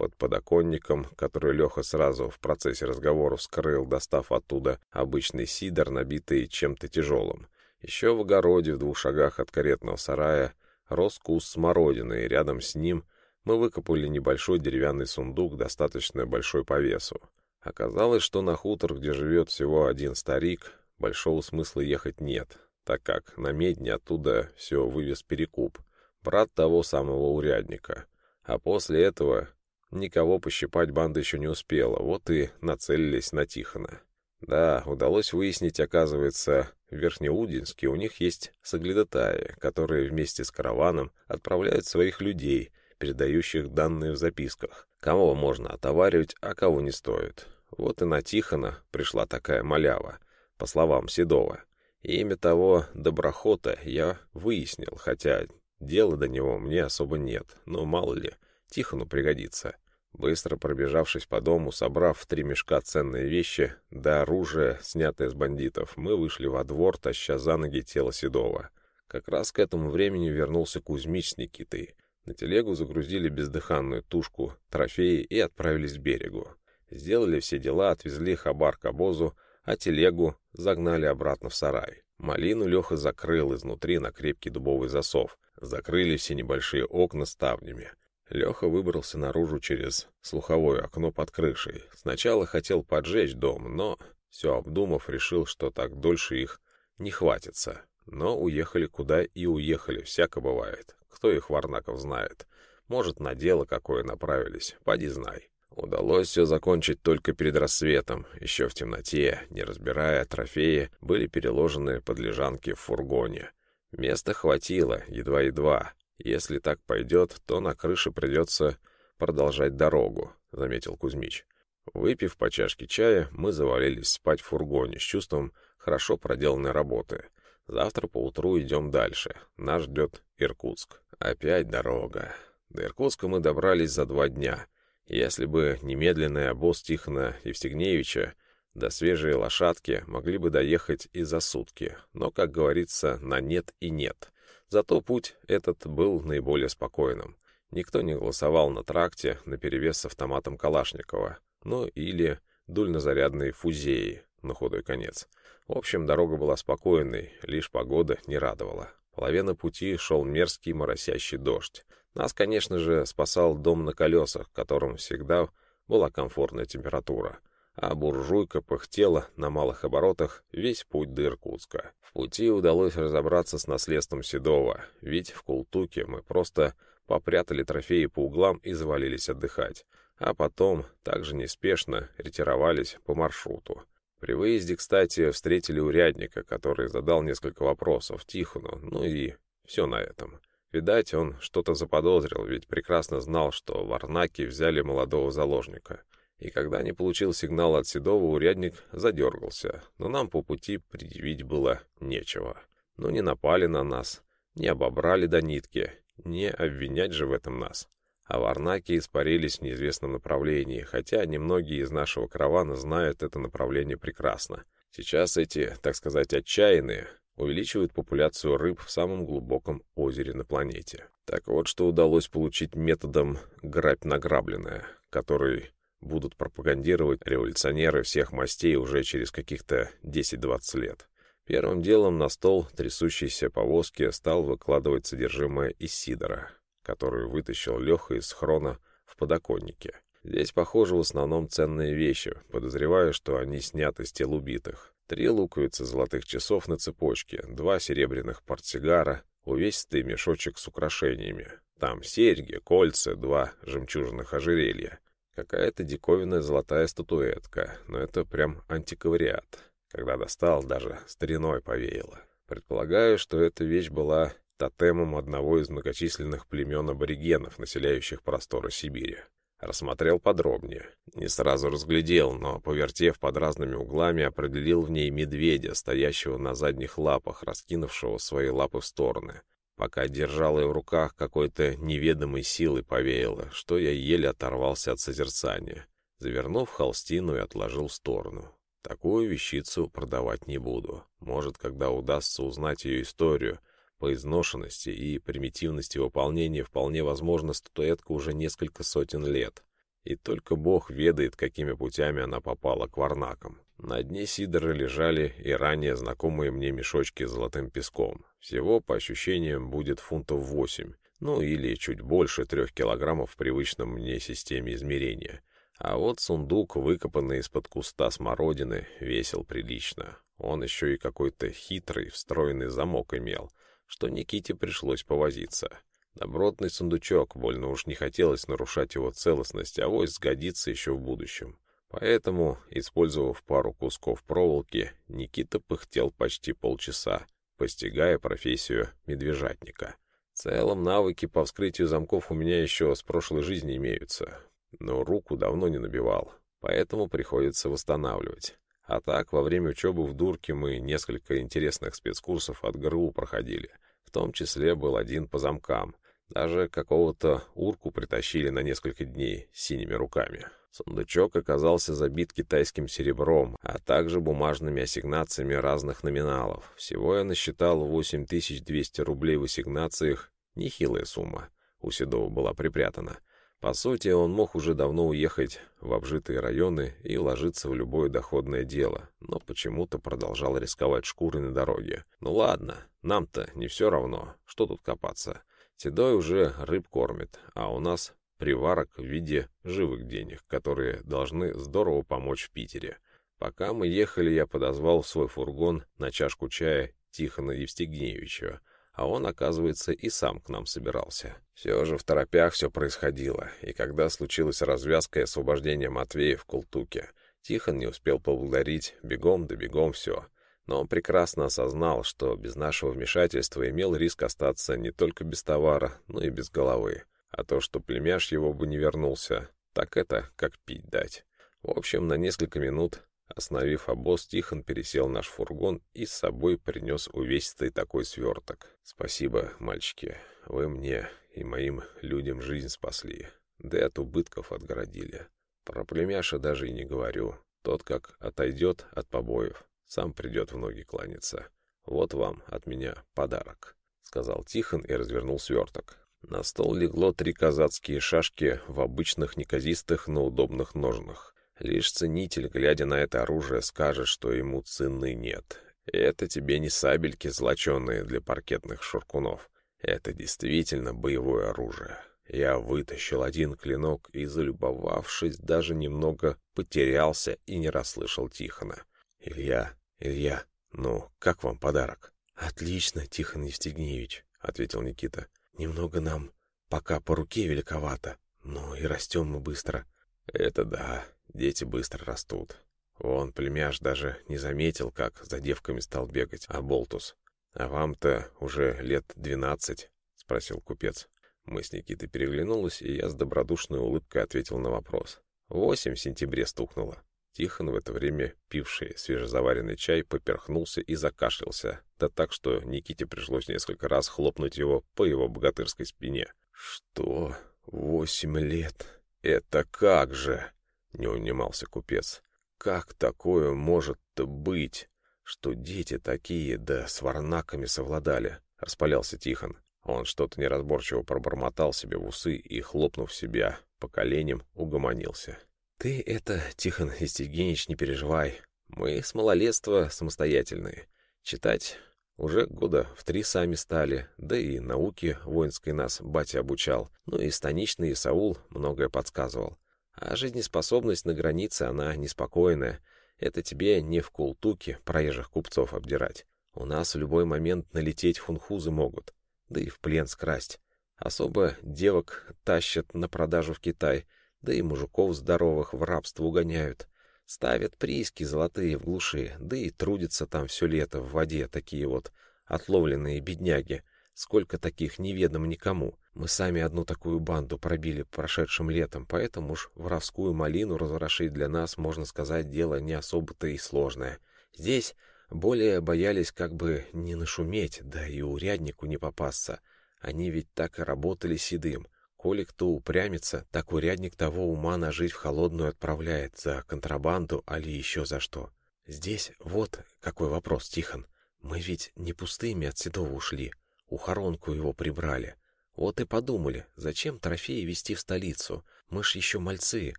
под подоконником, который Леха сразу в процессе разговора вскрыл, достав оттуда обычный сидор, набитый чем-то тяжелым. Еще в огороде в двух шагах от каретного сарая рос куст смородины, и рядом с ним мы выкопали небольшой деревянный сундук, достаточно большой по весу. Оказалось, что на хутор, где живет всего один старик, большого смысла ехать нет, так как на медне оттуда все вывез Перекуп, брат того самого урядника. А после этого никого пощипать банда еще не успела, вот и нацелились на Тихона. Да, удалось выяснить, оказывается, в Верхнеудинске у них есть соглядатаи, которые вместе с караваном отправляют своих людей, передающих данные в записках. Кого можно отоваривать, а кого не стоит. Вот и на Тихона пришла такая малява, по словам Седова. И имя того Доброхота я выяснил, хотя дела до него мне особо нет, но мало ли, Тихону пригодится. Быстро пробежавшись по дому, собрав в три мешка ценные вещи, да оружие, снятое с бандитов, мы вышли во двор, таща за ноги тело Седова. Как раз к этому времени вернулся Кузьмич с Никитой. На телегу загрузили бездыханную тушку, трофеи и отправились к берегу. Сделали все дела, отвезли хабар к обозу, а телегу загнали обратно в сарай. Малину Леха закрыл изнутри на крепкий дубовый засов. Закрыли все небольшие окна ставнями. Леха выбрался наружу через слуховое окно под крышей. Сначала хотел поджечь дом, но, все обдумав, решил, что так дольше их не хватится. Но уехали куда и уехали, всяко бывает. Кто их, Варнаков, знает. Может, на дело какое направились, поди знай. Удалось все закончить только перед рассветом. Еще в темноте, не разбирая трофеи, были переложены под лежанки в фургоне. Места хватило, едва-едва. Если так пойдет, то на крыше придется продолжать дорогу, — заметил Кузьмич. Выпив по чашке чая, мы завалились спать в фургоне с чувством хорошо проделанной работы. Завтра поутру идем дальше. Нас ждет Иркутск. Опять дорога. До Иркутска мы добрались за два дня. Если бы немедленный обоз Тихона Евстигнеевича до свежей лошадки могли бы доехать и за сутки. Но, как говорится, на нет и нет. Зато путь этот был наиболее спокойным. Никто не голосовал на тракте наперевес с автоматом Калашникова, ну или дульнозарядной фузеи на худой конец. В общем, дорога была спокойной, лишь погода не радовала. Половина пути шел мерзкий моросящий дождь. Нас, конечно же, спасал дом на колесах, в котором всегда была комфортная температура а буржуйка пыхтела на малых оборотах весь путь до Иркутска. В пути удалось разобраться с наследством Седова, ведь в Култуке мы просто попрятали трофеи по углам и завалились отдыхать, а потом также неспешно ретировались по маршруту. При выезде, кстати, встретили урядника, который задал несколько вопросов Тихону, ну и все на этом. Видать, он что-то заподозрил, ведь прекрасно знал, что в Арнаке взяли молодого заложника и когда не получил сигнал от Седова, урядник задергался, но нам по пути предъявить было нечего. Но не напали на нас, не обобрали до нитки, не обвинять же в этом нас. А варнаки испарились в неизвестном направлении, хотя немногие из нашего каравана знают это направление прекрасно. Сейчас эти, так сказать, отчаянные увеличивают популяцию рыб в самом глубоком озере на планете. Так вот, что удалось получить методом «грабь награбленное», который будут пропагандировать революционеры всех мастей уже через каких-то 10-20 лет. Первым делом на стол трясущейся повозки стал выкладывать содержимое из сидора, которую вытащил Леха из хрона в подоконнике. Здесь, похоже, в основном ценные вещи, подозреваю, что они сняты с тел убитых. Три луковицы золотых часов на цепочке, два серебряных портсигара, увесистый мешочек с украшениями. Там серьги, кольца, два жемчужных ожерелья. Какая-то диковинная золотая статуэтка, но это прям антиквариат. Когда достал, даже стариной повеяло. Предполагаю, что эта вещь была тотемом одного из многочисленных племен аборигенов, населяющих просторы Сибири. Рассмотрел подробнее. Не сразу разглядел, но, повертев под разными углами, определил в ней медведя, стоящего на задних лапах, раскинувшего свои лапы в стороны. Пока держал ее в руках, какой-то неведомой силой повеяло, что я еле оторвался от созерцания. Завернув холстину и отложил в сторону. Такую вещицу продавать не буду. Может, когда удастся узнать ее историю, по изношенности и примитивности выполнения вполне возможно статуэтка уже несколько сотен лет. И только бог ведает, какими путями она попала к варнакам. На дне сидора лежали и ранее знакомые мне мешочки с золотым песком. Всего, по ощущениям, будет фунтов восемь, ну или чуть больше трех килограммов в привычном мне системе измерения. А вот сундук, выкопанный из-под куста смородины, весил прилично. Он еще и какой-то хитрый, встроенный замок имел, что Никите пришлось повозиться. Добротный сундучок, больно уж не хотелось нарушать его целостность, а вось сгодится еще в будущем. Поэтому, использовав пару кусков проволоки, Никита пыхтел почти полчаса, постигая профессию медвежатника. В целом, навыки по вскрытию замков у меня еще с прошлой жизни имеются, но руку давно не набивал, поэтому приходится восстанавливать. А так, во время учебы в Дурке мы несколько интересных спецкурсов от ГРУ проходили. В том числе был один по замкам. Даже какого-то урку притащили на несколько дней синими руками. Сундучок оказался забит китайским серебром, а также бумажными ассигнациями разных номиналов. Всего я насчитал 8200 рублей в ассигнациях, нехилая сумма. У Седова была припрятана. По сути, он мог уже давно уехать в обжитые районы и ложиться в любое доходное дело, но почему-то продолжал рисковать шкурой на дороге. Ну ладно, нам-то не все равно, что тут копаться. Седой уже рыб кормит, а у нас приварок в виде живых денег, которые должны здорово помочь в Питере. Пока мы ехали, я подозвал свой фургон на чашку чая Тихона Евстигнеевича, а он, оказывается, и сам к нам собирался. Все же в торопях все происходило, и когда случилась развязка и освобождение Матвея в Култуке, Тихон не успел поблагодарить, бегом да бегом все. Но он прекрасно осознал, что без нашего вмешательства имел риск остаться не только без товара, но и без головы. А то, что племяш его бы не вернулся, так это как пить дать. В общем, на несколько минут, остановив обоз, Тихон пересел наш фургон и с собой принес увесистый такой сверток. «Спасибо, мальчики, вы мне и моим людям жизнь спасли, да и от убытков отгородили. Про племяша даже и не говорю. Тот, как отойдет от побоев, сам придет в ноги кланяться. Вот вам от меня подарок», — сказал Тихон и развернул сверток. На стол легло три казацкие шашки в обычных неказистых, но удобных ножнах. Лишь ценитель, глядя на это оружие, скажет, что ему цены нет. Это тебе не сабельки злоченые для паркетных шуркунов. Это действительно боевое оружие. Я вытащил один клинок и, залюбовавшись, даже немного потерялся и не расслышал Тихона. «Илья, Илья, ну, как вам подарок?» «Отлично, Тихон Евстигнеевич», — ответил Никита. Немного нам пока по руке великовато, но и растем мы быстро. Это да, дети быстро растут. Вон, племяш даже не заметил, как за девками стал бегать, а болтус. А вам-то уже лет двенадцать, спросил купец. Мы с Никитой переглянулись, и я с добродушной улыбкой ответил на вопрос. Восемь в сентябре стукнуло. Тихон, в это время пивший свежезаваренный чай, поперхнулся и закашлялся, да так, что Никите пришлось несколько раз хлопнуть его по его богатырской спине. «Что? Восемь лет? Это как же?» — не унимался купец. «Как такое может-то быть, что дети такие, да с варнаками совладали?» — распалялся Тихон. Он что-то неразборчиво пробормотал себе в усы и, хлопнув себя по коленям, угомонился. «Ты это, Тихон Истегенич, не переживай. Мы с малолетства самостоятельные. Читать уже года в три сами стали, да и науки воинской нас батя обучал, ну и станичный Исаул многое подсказывал. А жизнеспособность на границе, она неспокойная. Это тебе не в култуке проезжих купцов обдирать. У нас в любой момент налететь хунхузы могут, да и в плен скрасть. Особо девок тащат на продажу в Китай — да и мужиков здоровых в рабство угоняют. Ставят прииски золотые в глуши, да и трудятся там все лето в воде такие вот отловленные бедняги. Сколько таких неведом никому. Мы сами одну такую банду пробили прошедшим летом, поэтому уж воровскую малину разворошить для нас, можно сказать, дело не особо-то и сложное. Здесь более боялись как бы не нашуметь, да и уряднику не попасться. Они ведь так и работали седым — Коли кто упрямится, так урядник того ума нажить в холодную отправляет за контрабанду, али еще за что. Здесь вот какой вопрос, Тихон. Мы ведь не пустыми от Седова ушли, ухоронку его прибрали. Вот и подумали, зачем трофеи везти в столицу? Мы ж еще мальцы.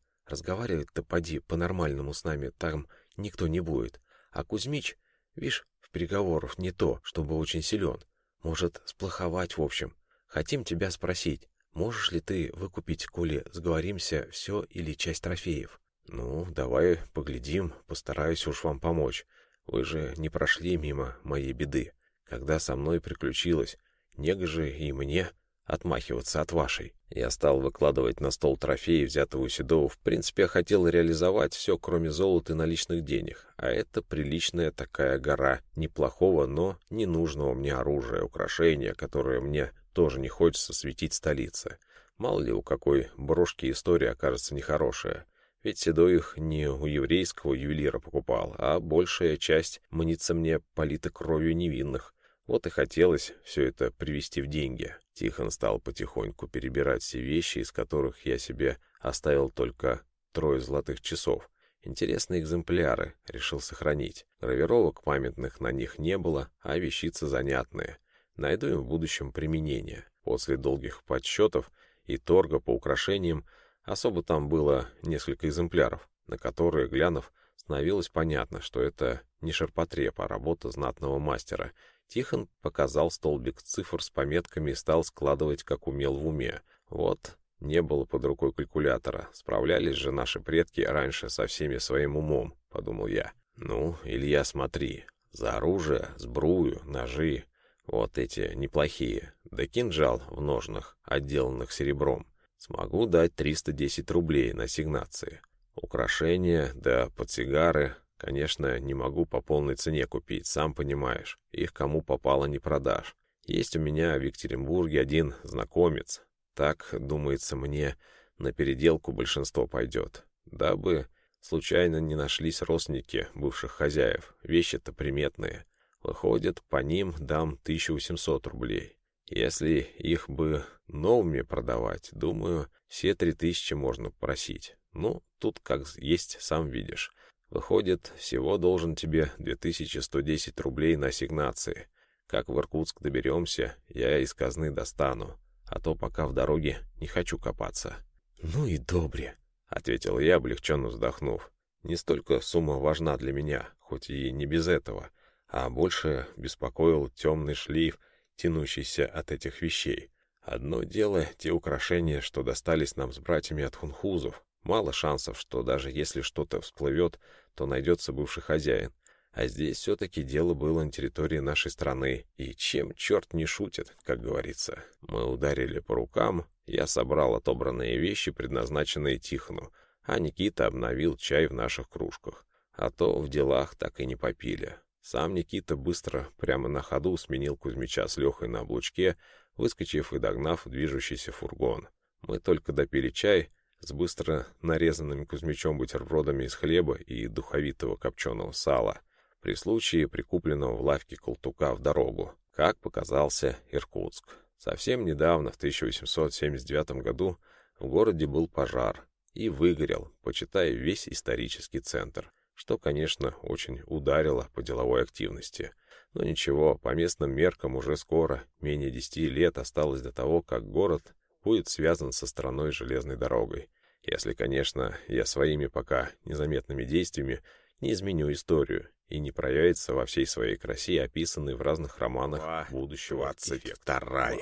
Разговаривать-то поди по-нормальному с нами там никто не будет. А Кузьмич, видишь, в переговорах не то, чтобы очень силен. Может сплоховать в общем. Хотим тебя спросить, можешь ли ты выкупить, коли сговоримся, все или часть трофеев? Ну, давай поглядим, постараюсь уж вам помочь. Вы же не прошли мимо моей беды. Когда со мной приключилось, нега же и мне отмахиваться от вашей. Я стал выкладывать на стол трофеи, взятого у Седова. В принципе, я хотел реализовать все, кроме золота и наличных денег. А это приличная такая гора неплохого, но ненужного мне оружия, украшения, которое мне тоже не хочется светить столице. Мало ли у какой брошки история окажется нехорошая. Ведь Седой их не у еврейского ювелира покупал, а большая часть мнится мне полита кровью невинных. Вот и хотелось все это привести в деньги. Тихон стал потихоньку перебирать все вещи, из которых я себе оставил только трое золотых часов. Интересные экземпляры, решил сохранить. Гравировок памятных на них не было, а вещицы занятные. Найду им в будущем применение. После долгих подсчетов и торга по украшениям особо там было несколько экземпляров, на которые, глянув, становилось понятно, что это не ширпотреб, а работа знатного мастера — Тихон показал столбик цифр с пометками и стал складывать, как умел в уме. Вот, не было под рукой калькулятора. Справлялись же наши предки раньше со всеми своим умом, подумал я. Ну, Илья, смотри. За оружие, сбрую, ножи. Вот эти неплохие. Да кинжал в ножнах, отделанных серебром. Смогу дать 310 рублей на сигнации. Украшения, да подсигары, Конечно, не могу по полной цене купить, сам понимаешь. Их кому попало не продашь. Есть у меня в Екатеринбурге один знакомец. Так, думается мне, на переделку большинство пойдет. Дабы случайно не нашлись родственники бывших хозяев. Вещи-то приметные. Выходит, по ним дам 1800 рублей. Если их бы новыми продавать, думаю, все 3000 можно просить. Ну, тут как есть, сам видишь. Выходит, всего должен тебе 2110 рублей на ассигнации. Как в Иркутск доберемся, я из казны достану, а то пока в дороге не хочу копаться». «Ну и добре», — ответил я, облегченно вздохнув. «Не столько сумма важна для меня, хоть и не без этого, а больше беспокоил темный шлейф, тянущийся от этих вещей. Одно дело — те украшения, что достались нам с братьями от хунхузов, Мало шансов, что даже если что-то всплывет, то найдется бывший хозяин. А здесь все-таки дело было на территории нашей страны, и чем черт не шутит, как говорится. Мы ударили по рукам, я собрал отобранные вещи, предназначенные Тихону, а Никита обновил чай в наших кружках. А то в делах так и не попили. Сам Никита быстро, прямо на ходу, сменил Кузьмича с Лехой на облучке, выскочив и догнав движущийся фургон. Мы только допили чай, с быстро нарезанными Кузьмичом бутербродами из хлеба и духовитого копченого сала, при случае прикупленного в лавке колтука в дорогу, как показался Иркутск. Совсем недавно, в 1879 году, в городе был пожар и выгорел, почитая весь исторический центр, что, конечно, очень ударило по деловой активности. Но ничего, по местным меркам уже скоро, менее десяти лет осталось до того, как город будет связан со страной железной дорогой. Если, конечно, я своими пока незаметными действиями не изменю историю и не проявится во всей своей красе, описанной в разных романах будущего 22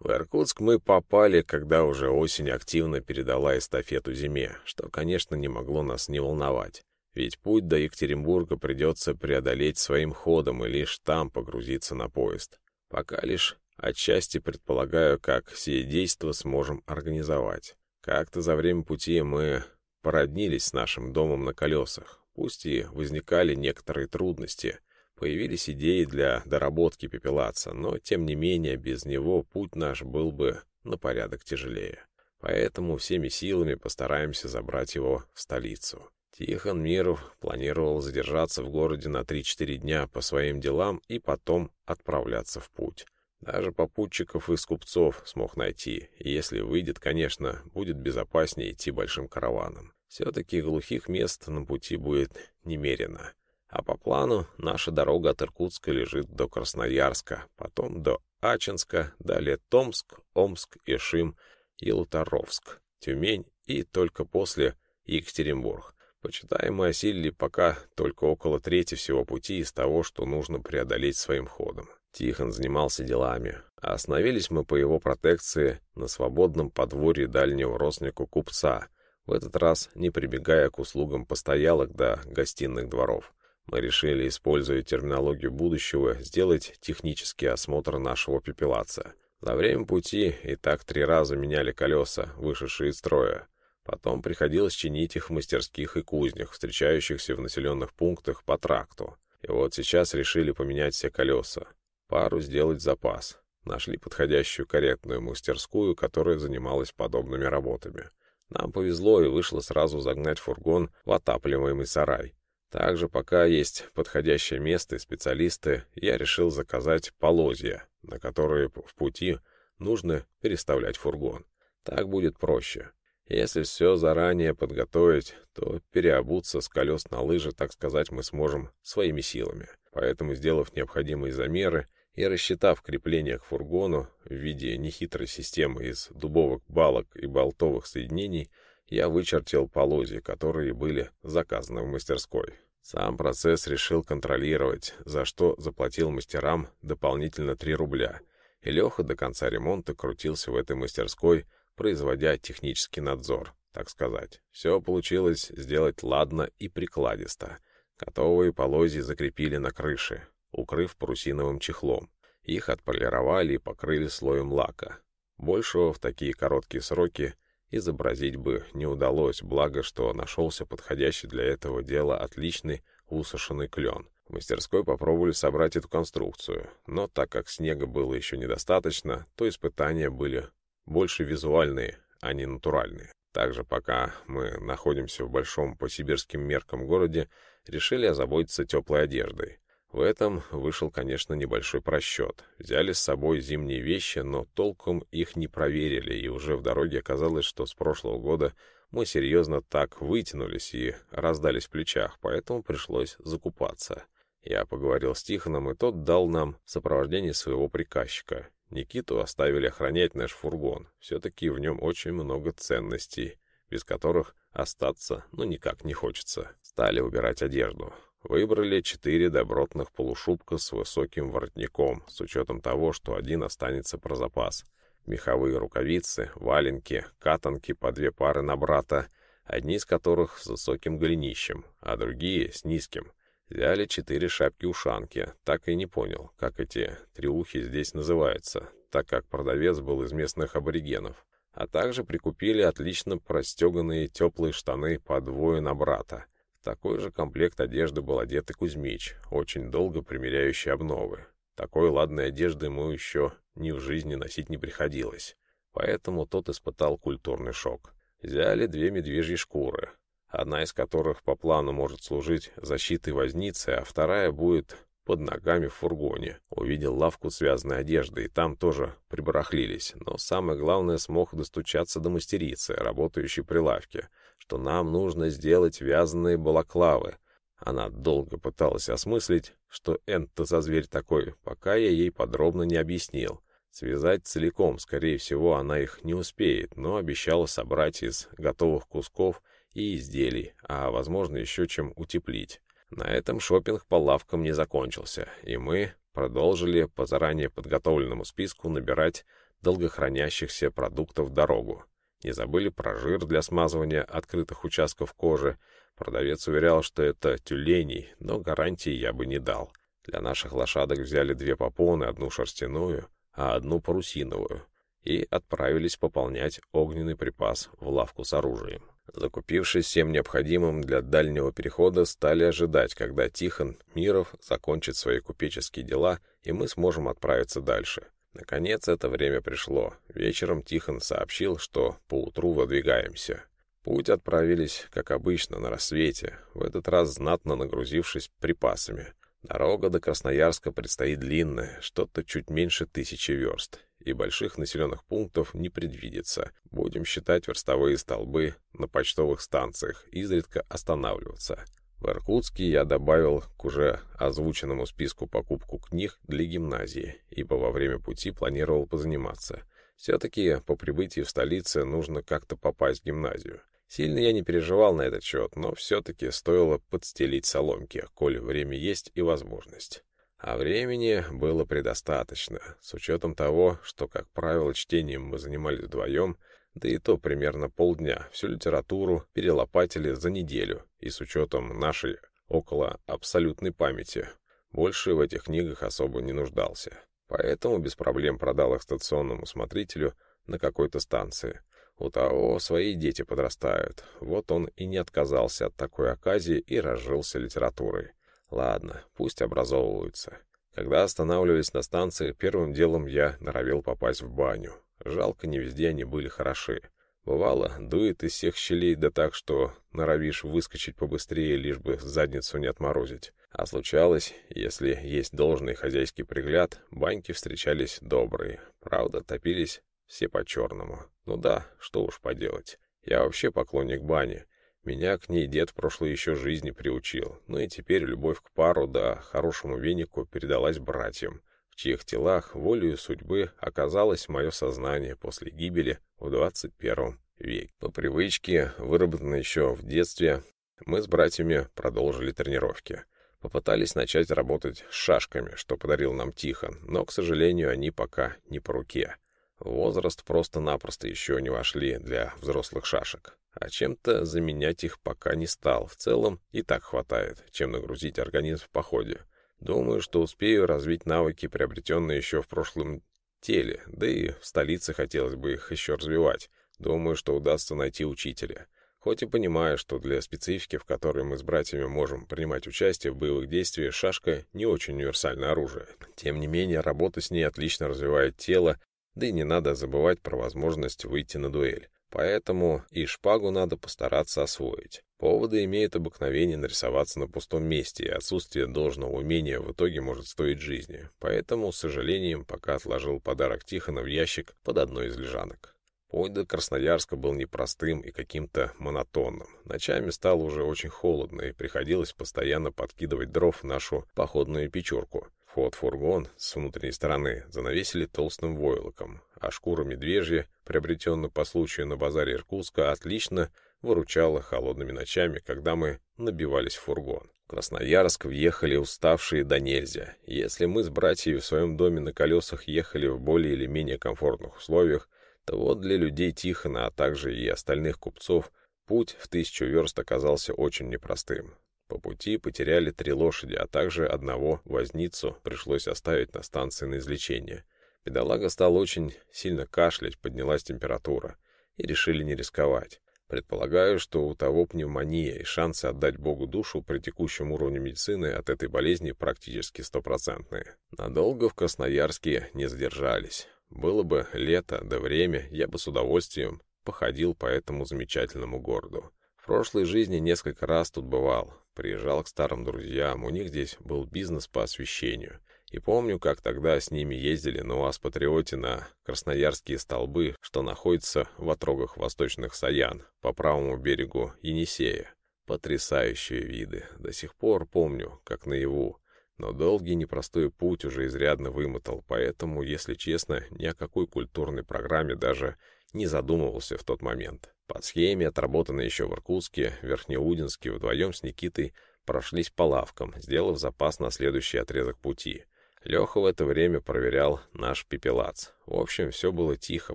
В Иркутск мы попали, когда уже осень активно передала эстафету зиме, что, конечно, не могло нас не волновать. Ведь путь до Екатеринбурга придется преодолеть своим ходом и лишь там погрузиться на поезд. Пока лишь Отчасти предполагаю, как все действа сможем организовать. Как-то за время пути мы породнились с нашим домом на колесах. Пусть и возникали некоторые трудности, появились идеи для доработки пепелаца, но, тем не менее, без него путь наш был бы на порядок тяжелее. Поэтому всеми силами постараемся забрать его в столицу. Тихон Миров планировал задержаться в городе на 3-4 дня по своим делам и потом отправляться в путь. Даже попутчиков из купцов смог найти, и если выйдет, конечно, будет безопаснее идти большим караваном. Все-таки глухих мест на пути будет немерено. А по плану наша дорога от Иркутска лежит до Красноярска, потом до Ачинска, далее Томск, Омск, Ишим, Елуторовск, Тюмень и только после Екатеринбург. Почитай, мы осилили пока только около трети всего пути из того, что нужно преодолеть своим ходом. Тихон занимался делами, а остановились мы по его протекции на свободном подворье дальнего родственника купца, в этот раз не прибегая к услугам постоялок до гостиных дворов. Мы решили, используя терминологию будущего, сделать технический осмотр нашего пепелаца. За время пути и так три раза меняли колеса, вышедшие из строя. Потом приходилось чинить их в мастерских и кузнях, встречающихся в населенных пунктах по тракту. И вот сейчас решили поменять все колеса. Пару сделать запас. Нашли подходящую корректную мастерскую, которая занималась подобными работами. Нам повезло и вышло сразу загнать фургон в отапливаемый сарай. Также, пока есть подходящее место и специалисты, я решил заказать полозья, на которые в пути нужно переставлять фургон. Так будет проще. Если все заранее подготовить, то переобуться с колес на лыжи, так сказать, мы сможем своими силами. Поэтому, сделав необходимые замеры и рассчитав крепление к фургону в виде нехитрой системы из дубовых балок и болтовых соединений, я вычертил полозья, которые были заказаны в мастерской. Сам процесс решил контролировать, за что заплатил мастерам дополнительно 3 рубля. И Леха до конца ремонта крутился в этой мастерской, производя технический надзор, так сказать. Все получилось сделать ладно и прикладисто. Готовые полозья закрепили на крыше, укрыв парусиновым чехлом. Их отполировали и покрыли слоем лака. Большего в такие короткие сроки изобразить бы не удалось, благо что нашелся подходящий для этого дела отличный высушенный клен. В мастерской попробовали собрать эту конструкцию, но так как снега было еще недостаточно, то испытания были больше визуальные, а не натуральные. Также пока мы находимся в большом по сибирским меркам городе, решили озаботиться теплой одеждой. В этом вышел, конечно, небольшой просчет. Взяли с собой зимние вещи, но толком их не проверили, и уже в дороге оказалось, что с прошлого года мы серьезно так вытянулись и раздались в плечах, поэтому пришлось закупаться. Я поговорил с Тихоном, и тот дал нам в сопровождении своего приказчика. Никиту оставили охранять наш фургон. Все-таки в нем очень много ценностей, без которых остаться ну никак не хочется. Стали убирать одежду. Выбрали четыре добротных полушубка с высоким воротником, с учетом того, что один останется про запас. Меховые рукавицы, валенки, катанки по две пары на брата, одни из которых с высоким голенищем, а другие с низким — Взяли четыре шапки-ушанки. Так и не понял, как эти триухи здесь называются, так как продавец был из местных аборигенов. А также прикупили отлично простеганные теплые штаны по двое на брата. В такой же комплект одежды был одет и Кузьмич, очень долго примеряющий обновы. Такой ладной одежды ему еще ни в жизни носить не приходилось. Поэтому тот испытал культурный шок. Взяли две медвежьи шкуры, одна из которых по плану может служить защитой возницы, а вторая будет под ногами в фургоне. Увидел лавку связанной одежды, и там тоже прибарахлились. Но самое главное, смог достучаться до мастерицы, работающей при лавке, что нам нужно сделать вязаные балаклавы. Она долго пыталась осмыслить, что это за зверь такой, пока я ей подробно не объяснил. Связать целиком, скорее всего, она их не успеет, но обещала собрать из готовых кусков и изделий, а, возможно, еще чем утеплить. На этом шопинг по лавкам не закончился, и мы продолжили по заранее подготовленному списку набирать долгохранящихся продуктов дорогу. Не забыли про жир для смазывания открытых участков кожи. Продавец уверял, что это тюленей, но гарантии я бы не дал. Для наших лошадок взяли две попоны, одну шерстяную, а одну парусиновую, и отправились пополнять огненный припас в лавку с оружием. Закупившись всем необходимым для дальнего перехода, стали ожидать, когда Тихон Миров закончит свои купеческие дела, и мы сможем отправиться дальше. Наконец это время пришло. Вечером Тихон сообщил, что поутру выдвигаемся. Путь отправились, как обычно, на рассвете, в этот раз знатно нагрузившись припасами. Дорога до Красноярска предстоит длинная, что-то чуть меньше тысячи верст и больших населенных пунктов не предвидится. Будем считать верстовые столбы на почтовых станциях, изредка останавливаться. В Иркутске я добавил к уже озвученному списку покупку книг для гимназии, ибо во время пути планировал позаниматься. Все-таки по прибытии в столице нужно как-то попасть в гимназию. Сильно я не переживал на этот счет, но все-таки стоило подстелить соломки, коли время есть и возможность. А времени было предостаточно, с учетом того, что, как правило, чтением мы занимались вдвоем, да и то примерно полдня, всю литературу перелопатили за неделю, и с учетом нашей около абсолютной памяти, больше в этих книгах особо не нуждался. Поэтому без проблем продал их стационному смотрителю на какой-то станции — у того свои дети подрастают. Вот он и не отказался от такой оказии и разжился литературой. Ладно, пусть образовываются. Когда останавливались на станции, первым делом я норовил попасть в баню. Жалко, не везде они были хороши. Бывало, дует из всех щелей, да так, что норовишь выскочить побыстрее, лишь бы задницу не отморозить. А случалось, если есть должный хозяйский пригляд, баньки встречались добрые. Правда, топились все по-черному. Ну да, что уж поделать. Я вообще поклонник бани. Меня к ней дед в прошлой еще жизни приучил. Ну и теперь любовь к пару да хорошему венику передалась братьям, в чьих телах волею судьбы оказалось мое сознание после гибели в 21 веке. По привычке, выработанной еще в детстве, мы с братьями продолжили тренировки. Попытались начать работать с шашками, что подарил нам Тихон, но, к сожалению, они пока не по руке возраст просто-напросто еще не вошли для взрослых шашек. А чем-то заменять их пока не стал. В целом и так хватает, чем нагрузить организм в походе. Думаю, что успею развить навыки, приобретенные еще в прошлом теле, да и в столице хотелось бы их еще развивать. Думаю, что удастся найти учителя. Хоть и понимаю, что для специфики, в которой мы с братьями можем принимать участие в боевых действиях, шашка не очень универсальное оружие. Тем не менее, работа с ней отлично развивает тело да и не надо забывать про возможность выйти на дуэль. Поэтому и шпагу надо постараться освоить. Поводы имеют обыкновение нарисоваться на пустом месте, и отсутствие должного умения в итоге может стоить жизни. Поэтому, с сожалением, пока отложил подарок Тихона в ящик под одной из лежанок. Путь до Красноярска был непростым и каким-то монотонным. Ночами стало уже очень холодно, и приходилось постоянно подкидывать дров в нашу походную печурку. Вход в фургон с внутренней стороны занавесили толстым войлоком, а шкура медвежья, приобретенная по случаю на базаре Иркутска, отлично выручала холодными ночами, когда мы набивались в фургон. В Красноярск въехали уставшие до нельзя. Если мы с братьями в своем доме на колесах ехали в более или менее комфортных условиях, то вот для людей Тихона, а также и остальных купцов, путь в тысячу верст оказался очень непростым. По пути потеряли три лошади, а также одного возницу пришлось оставить на станции на излечение. Бедолага стал очень сильно кашлять, поднялась температура, и решили не рисковать. Предполагаю, что у того пневмония, и шансы отдать Богу душу при текущем уровне медицины от этой болезни практически стопроцентные. Надолго в Красноярске не задержались. Было бы лето да время, я бы с удовольствием походил по этому замечательному городу. В прошлой жизни несколько раз тут бывал. Приезжал к старым друзьям, у них здесь был бизнес по освещению. И помню, как тогда с ними ездили на УАЗ-патриоте на Красноярские столбы, что находятся в отрогах восточных Саян, по правому берегу Енисея. Потрясающие виды. До сих пор помню, как наяву. Но долгий непростой путь уже изрядно вымотал, поэтому, если честно, ни о какой культурной программе даже не задумывался в тот момент. По схеме, отработанной еще в Иркутске, Верхнеудинске вдвоем с Никитой прошлись по лавкам, сделав запас на следующий отрезок пути. Леха в это время проверял наш пепелац. В общем, все было тихо,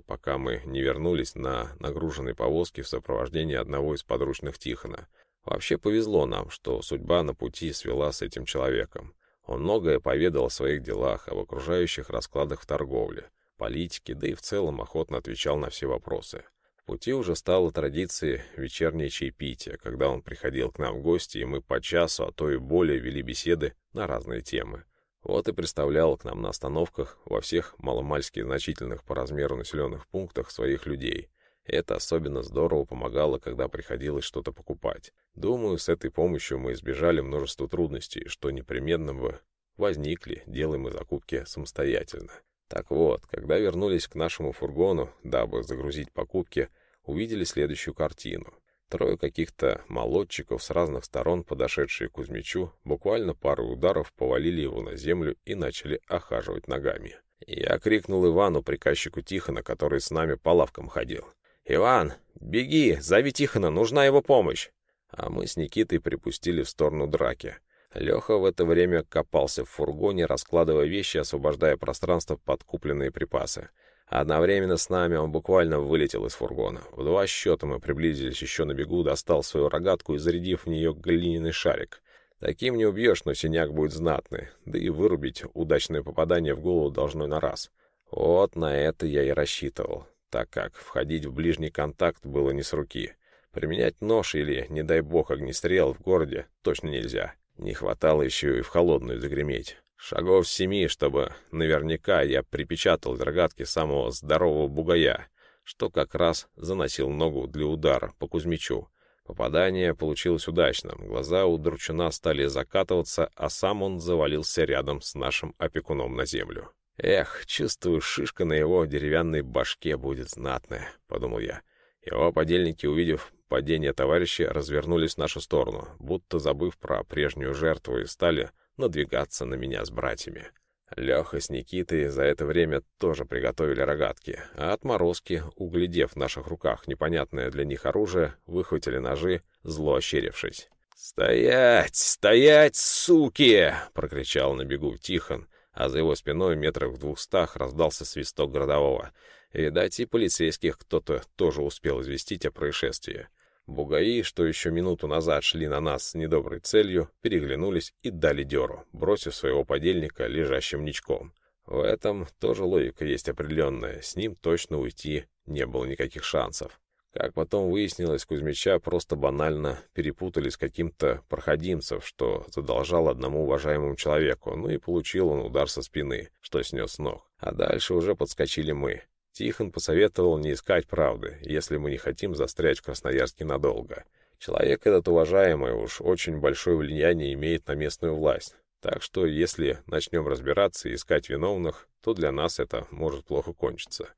пока мы не вернулись на нагруженной повозке в сопровождении одного из подручных Тихона. Вообще повезло нам, что судьба на пути свела с этим человеком. Он многое поведал о своих делах, об окружающих раскладах в торговле, политике, да и в целом охотно отвечал на все вопросы пути уже стало традицией вечернее чаепитие, когда он приходил к нам в гости, и мы по часу, а то и более вели беседы на разные темы. Вот и представлял к нам на остановках во всех маломальски значительных по размеру населенных пунктах своих людей. Это особенно здорово помогало, когда приходилось что-то покупать. Думаю, с этой помощью мы избежали множества трудностей, что непременно бы возникли, делаем мы закупки самостоятельно. Так вот, когда вернулись к нашему фургону, дабы загрузить покупки, увидели следующую картину. Трое каких-то молодчиков с разных сторон, подошедшие к Кузьмичу, буквально пару ударов повалили его на землю и начали охаживать ногами. Я крикнул Ивану, приказчику Тихона, который с нами по лавкам ходил. «Иван, беги, зови Тихона, нужна его помощь!» А мы с Никитой припустили в сторону драки. Леха в это время копался в фургоне, раскладывая вещи, освобождая пространство под купленные припасы. Одновременно с нами он буквально вылетел из фургона. В два счета мы приблизились еще на бегу, достал свою рогатку и, зарядив в нее глиняный шарик. Таким не убьешь, но синяк будет знатный, да и вырубить удачное попадание в голову должно на раз. Вот на это я и рассчитывал, так как входить в ближний контакт было не с руки. Применять нож или, не дай бог, огнестрел в городе точно нельзя. Не хватало еще и в холодную загреметь. Шагов семи, чтобы наверняка я припечатал рогатке самого здорового бугая, что как раз заносил ногу для удара по Кузьмичу. Попадание получилось удачным. Глаза у Дручуна стали закатываться, а сам он завалился рядом с нашим опекуном на землю. «Эх, чувствую, шишка на его деревянной башке будет знатная», — подумал я. Его подельники, увидев падение товарища, развернулись в нашу сторону, будто забыв про прежнюю жертву, и стали надвигаться на меня с братьями. Леха с Никитой за это время тоже приготовили рогатки, а отморозки, углядев в наших руках непонятное для них оружие, выхватили ножи, зло ощерившись. «Стоять! Стоять, суки!» — прокричал на бегу Тихон, а за его спиной метрах в двухстах раздался свисток городового. Видать, и полицейских кто-то тоже успел известить о происшествии. Бугаи, что еще минуту назад шли на нас с недоброй целью, переглянулись и дали дёру, бросив своего подельника лежащим ничком. В этом тоже логика есть определенная, с ним точно уйти не было никаких шансов. Как потом выяснилось, Кузьмича просто банально перепутали с каким-то проходимцем, что задолжал одному уважаемому человеку, ну и получил он удар со спины, что снес ног. А дальше уже подскочили мы. Тихон посоветовал не искать правды, если мы не хотим застрять в Красноярске надолго. Человек этот уважаемый уж очень большое влияние имеет на местную власть. Так что, если начнем разбираться и искать виновных, то для нас это может плохо кончиться.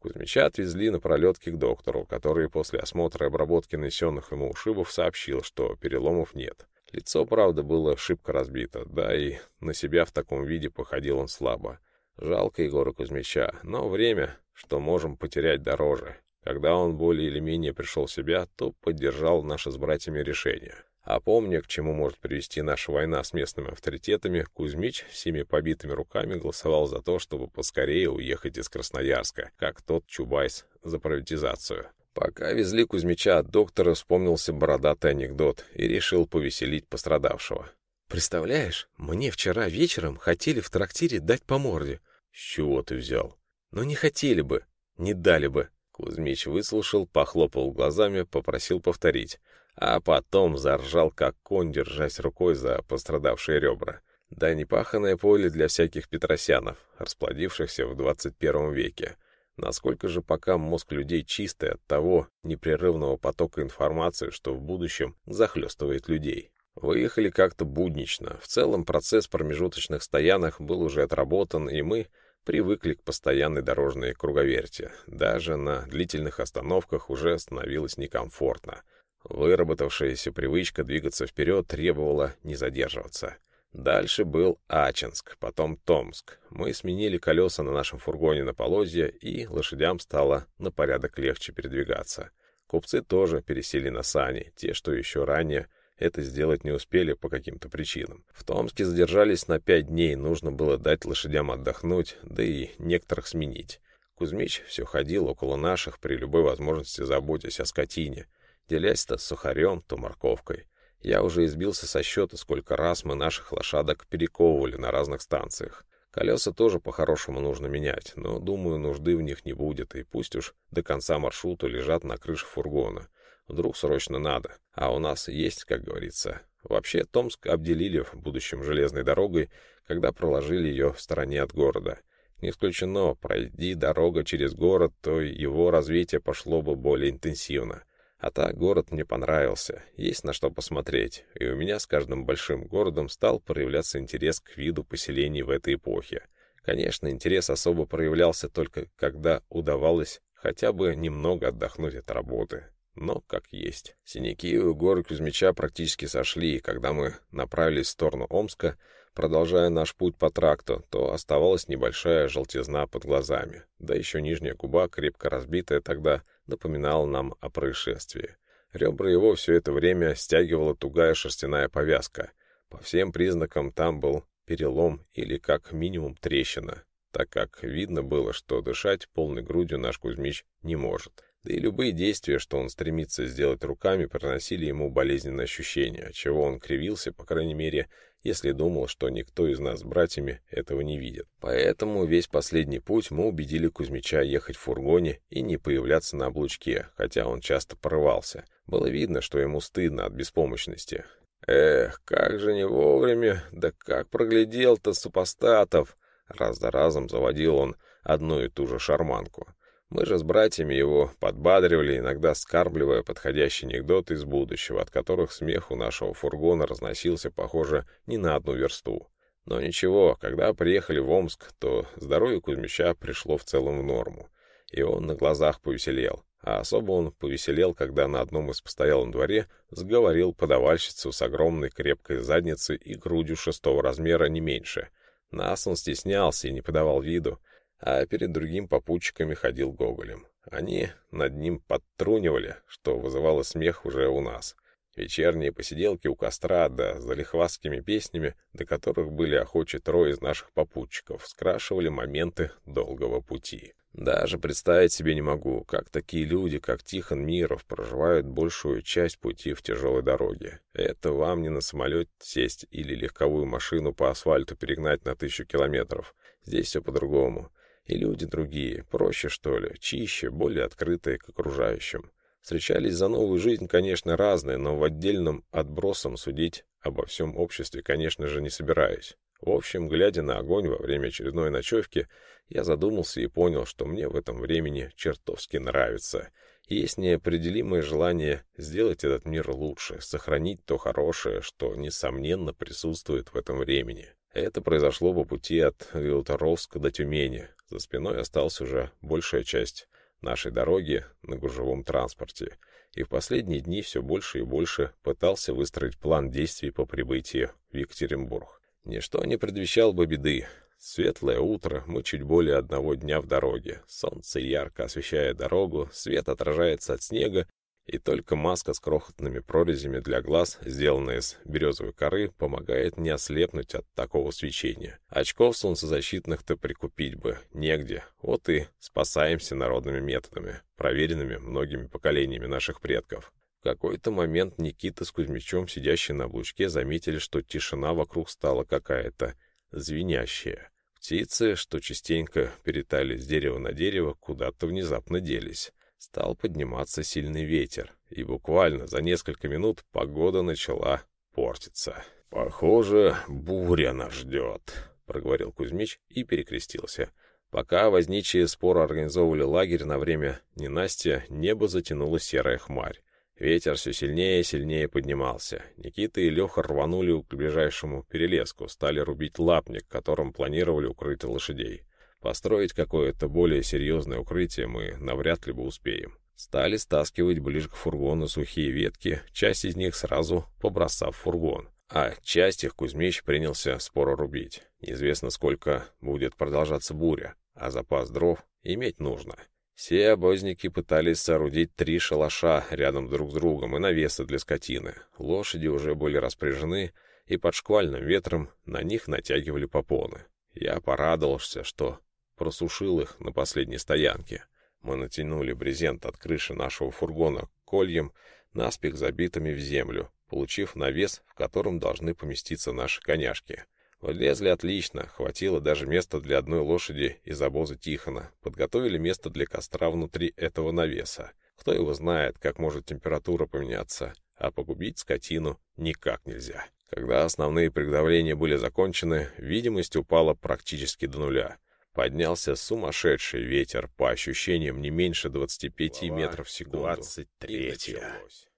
Кузьмича отвезли на пролетке к доктору, который после осмотра и обработки нанесенных ему ушибов сообщил, что переломов нет. Лицо, правда, было шибко разбито, да и на себя в таком виде походил он слабо. Жалко Егора Кузьмича, но время что можем потерять дороже. Когда он более или менее пришел в себя, то поддержал наше с братьями решение. А помня, к чему может привести наша война с местными авторитетами, Кузьмич всеми побитыми руками голосовал за то, чтобы поскорее уехать из Красноярска, как тот Чубайс за приватизацию. Пока везли Кузьмича от доктора, вспомнился бородатый анекдот и решил повеселить пострадавшего. «Представляешь, мне вчера вечером хотели в трактире дать по морде». «С чего ты взял?» Но не хотели бы, не дали бы. Кузьмич выслушал, похлопал глазами, попросил повторить, а потом заржал, как конь, держась рукой за пострадавшие ребра. Да непаханное поле для всяких петросянов, расплодившихся в 21 веке. Насколько же пока мозг людей чистый от того непрерывного потока информации, что в будущем захлестывает людей. Выехали как-то буднично. В целом процесс промежуточных стоянок был уже отработан, и мы привыкли к постоянной дорожной круговерти. Даже на длительных остановках уже становилось некомфортно. Выработавшаяся привычка двигаться вперед требовала не задерживаться. Дальше был Ачинск, потом Томск. Мы сменили колеса на нашем фургоне на полозья, и лошадям стало на порядок легче передвигаться. Купцы тоже пересели на сани, те, что еще ранее это сделать не успели по каким-то причинам. В Томске задержались на пять дней, нужно было дать лошадям отдохнуть, да и некоторых сменить. Кузьмич все ходил около наших, при любой возможности заботясь о скотине, делясь то сухарем, то морковкой. Я уже избился со счета, сколько раз мы наших лошадок перековывали на разных станциях. Колеса тоже по-хорошему нужно менять, но, думаю, нужды в них не будет, и пусть уж до конца маршрута лежат на крыше фургона. Вдруг срочно надо. А у нас есть, как говорится. Вообще, Томск обделили в будущем железной дорогой, когда проложили ее в стороне от города. Не исключено, пройди дорога через город, то его развитие пошло бы более интенсивно. А так город мне понравился, есть на что посмотреть, и у меня с каждым большим городом стал проявляться интерес к виду поселений в этой эпохе. Конечно, интерес особо проявлялся только когда удавалось хотя бы немного отдохнуть от работы но как есть. Синяки у горы Кузьмича практически сошли, и когда мы направились в сторону Омска, продолжая наш путь по тракту, то оставалась небольшая желтизна под глазами, да еще нижняя губа, крепко разбитая тогда напоминало нам о происшествии. Ребра его все это время стягивала тугая шерстяная повязка. По всем признакам там был перелом или как минимум трещина, так как видно было, что дышать полной грудью наш Кузьмич не может. Да и любые действия, что он стремится сделать руками, приносили ему болезненное ощущение, отчего он кривился, по крайней мере, если думал, что никто из нас с братьями этого не видит. Поэтому весь последний путь мы убедили Кузьмича ехать в фургоне и не появляться на облучке, хотя он часто порывался. Было видно, что ему стыдно от беспомощности. Эх, как же не вовремя, да как проглядел-то супостатов! Раз за разом заводил он одну и ту же шарманку. Мы же с братьями его подбадривали, иногда скармливая подходящий анекдот из будущего, от которых смех у нашего фургона разносился, похоже, не на одну версту. Но ничего, когда приехали в Омск, то здоровье Кузьмича пришло в целом в норму, и он на глазах повеселел. А особо он повеселел, когда на одном из постоялом дворе сговорил подавальщицу с огромной крепкой задницей и грудью шестого размера не меньше. Нас он стеснялся и не подавал виду, а перед другим попутчиками ходил гоголем. Они над ним подтрунивали, что вызывало смех уже у нас. Вечерние посиделки у костра, да за лихвастскими песнями, до которых были охочи трое из наших попутчиков, скрашивали моменты долгого пути. Даже представить себе не могу, как такие люди, как Тихон Миров, проживают большую часть пути в тяжелой дороге. Это вам не на самолет сесть или легковую машину по асфальту перегнать на тысячу километров. Здесь все по-другому. И люди другие, проще что ли, чище, более открытые к окружающим. Встречались за новую жизнь, конечно, разные, но в отдельном отбросом судить обо всем обществе, конечно же, не собираюсь. В общем, глядя на огонь во время очередной ночевки, я задумался и понял, что мне в этом времени чертовски нравится. Есть неопределимое желание сделать этот мир лучше, сохранить то хорошее, что, несомненно, присутствует в этом времени. Это произошло по пути от Вилторовска до Тюмени. За спиной осталась уже большая часть нашей дороги на гужевом транспорте, и в последние дни все больше и больше пытался выстроить план действий по прибытии в Екатеринбург. Ничто не предвещало бы беды. Светлое утро, мы чуть более одного дня в дороге. Солнце ярко освещает дорогу, свет отражается от снега, и только маска с крохотными прорезями для глаз, сделанная из березовой коры, помогает не ослепнуть от такого свечения. Очков солнцезащитных-то прикупить бы негде. Вот и спасаемся народными методами, проверенными многими поколениями наших предков. В какой-то момент Никита с Кузьмичом, сидящие на облучке, заметили, что тишина вокруг стала какая-то звенящая. Птицы, что частенько перетали с дерева на дерево, куда-то внезапно делись стал подниматься сильный ветер, и буквально за несколько минут погода начала портиться. «Похоже, буря нас ждет», — проговорил Кузьмич и перекрестился. Пока возничие споро организовывали лагерь на время ненастья, небо затянула серая хмарь. Ветер все сильнее и сильнее поднимался. Никита и Леха рванули к ближайшему перелеску, стали рубить лапник, которым планировали укрыть лошадей. Построить какое-то более серьезное укрытие мы навряд ли бы успеем. Стали стаскивать ближе к фургону сухие ветки, часть из них сразу побросав в фургон. А часть их Кузьмич принялся споро рубить. Неизвестно, сколько будет продолжаться буря, а запас дров иметь нужно. Все обозники пытались соорудить три шалаша рядом друг с другом и навесы для скотины. Лошади уже были распряжены, и под шквальным ветром на них натягивали попоны. Я порадовался, что просушил их на последней стоянке. Мы натянули брезент от крыши нашего фургона кольем, наспех забитыми в землю, получив навес, в котором должны поместиться наши коняшки. Влезли отлично, хватило даже места для одной лошади из обоза Тихона. Подготовили место для костра внутри этого навеса. Кто его знает, как может температура поменяться, а погубить скотину никак нельзя. Когда основные приготовления были закончены, видимость упала практически до нуля. Поднялся сумасшедший ветер, по ощущениям не меньше 25 Глава метров в секунду. 23.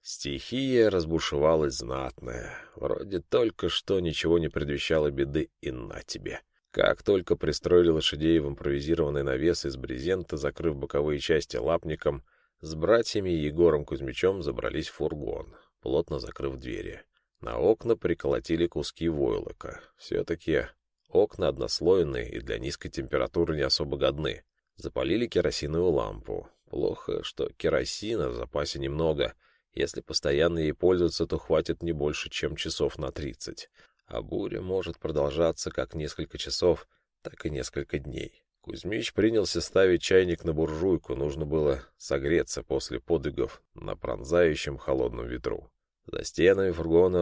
Стихия разбушевалась знатная. Вроде только что ничего не предвещало беды и на тебе. Как только пристроили лошадей в импровизированный навес из брезента, закрыв боковые части лапником, с братьями Егором Кузьмичом забрались в фургон, плотно закрыв двери. На окна приколотили куски войлока. Все-таки Окна однослойные и для низкой температуры не особо годны. Запалили керосиновую лампу. Плохо, что керосина в запасе немного. Если постоянно ей пользоваться, то хватит не больше, чем часов на 30. А буря может продолжаться как несколько часов, так и несколько дней. Кузьмич принялся ставить чайник на буржуйку, нужно было согреться после подвигов на пронзающем холодном ветру. За стенами фургона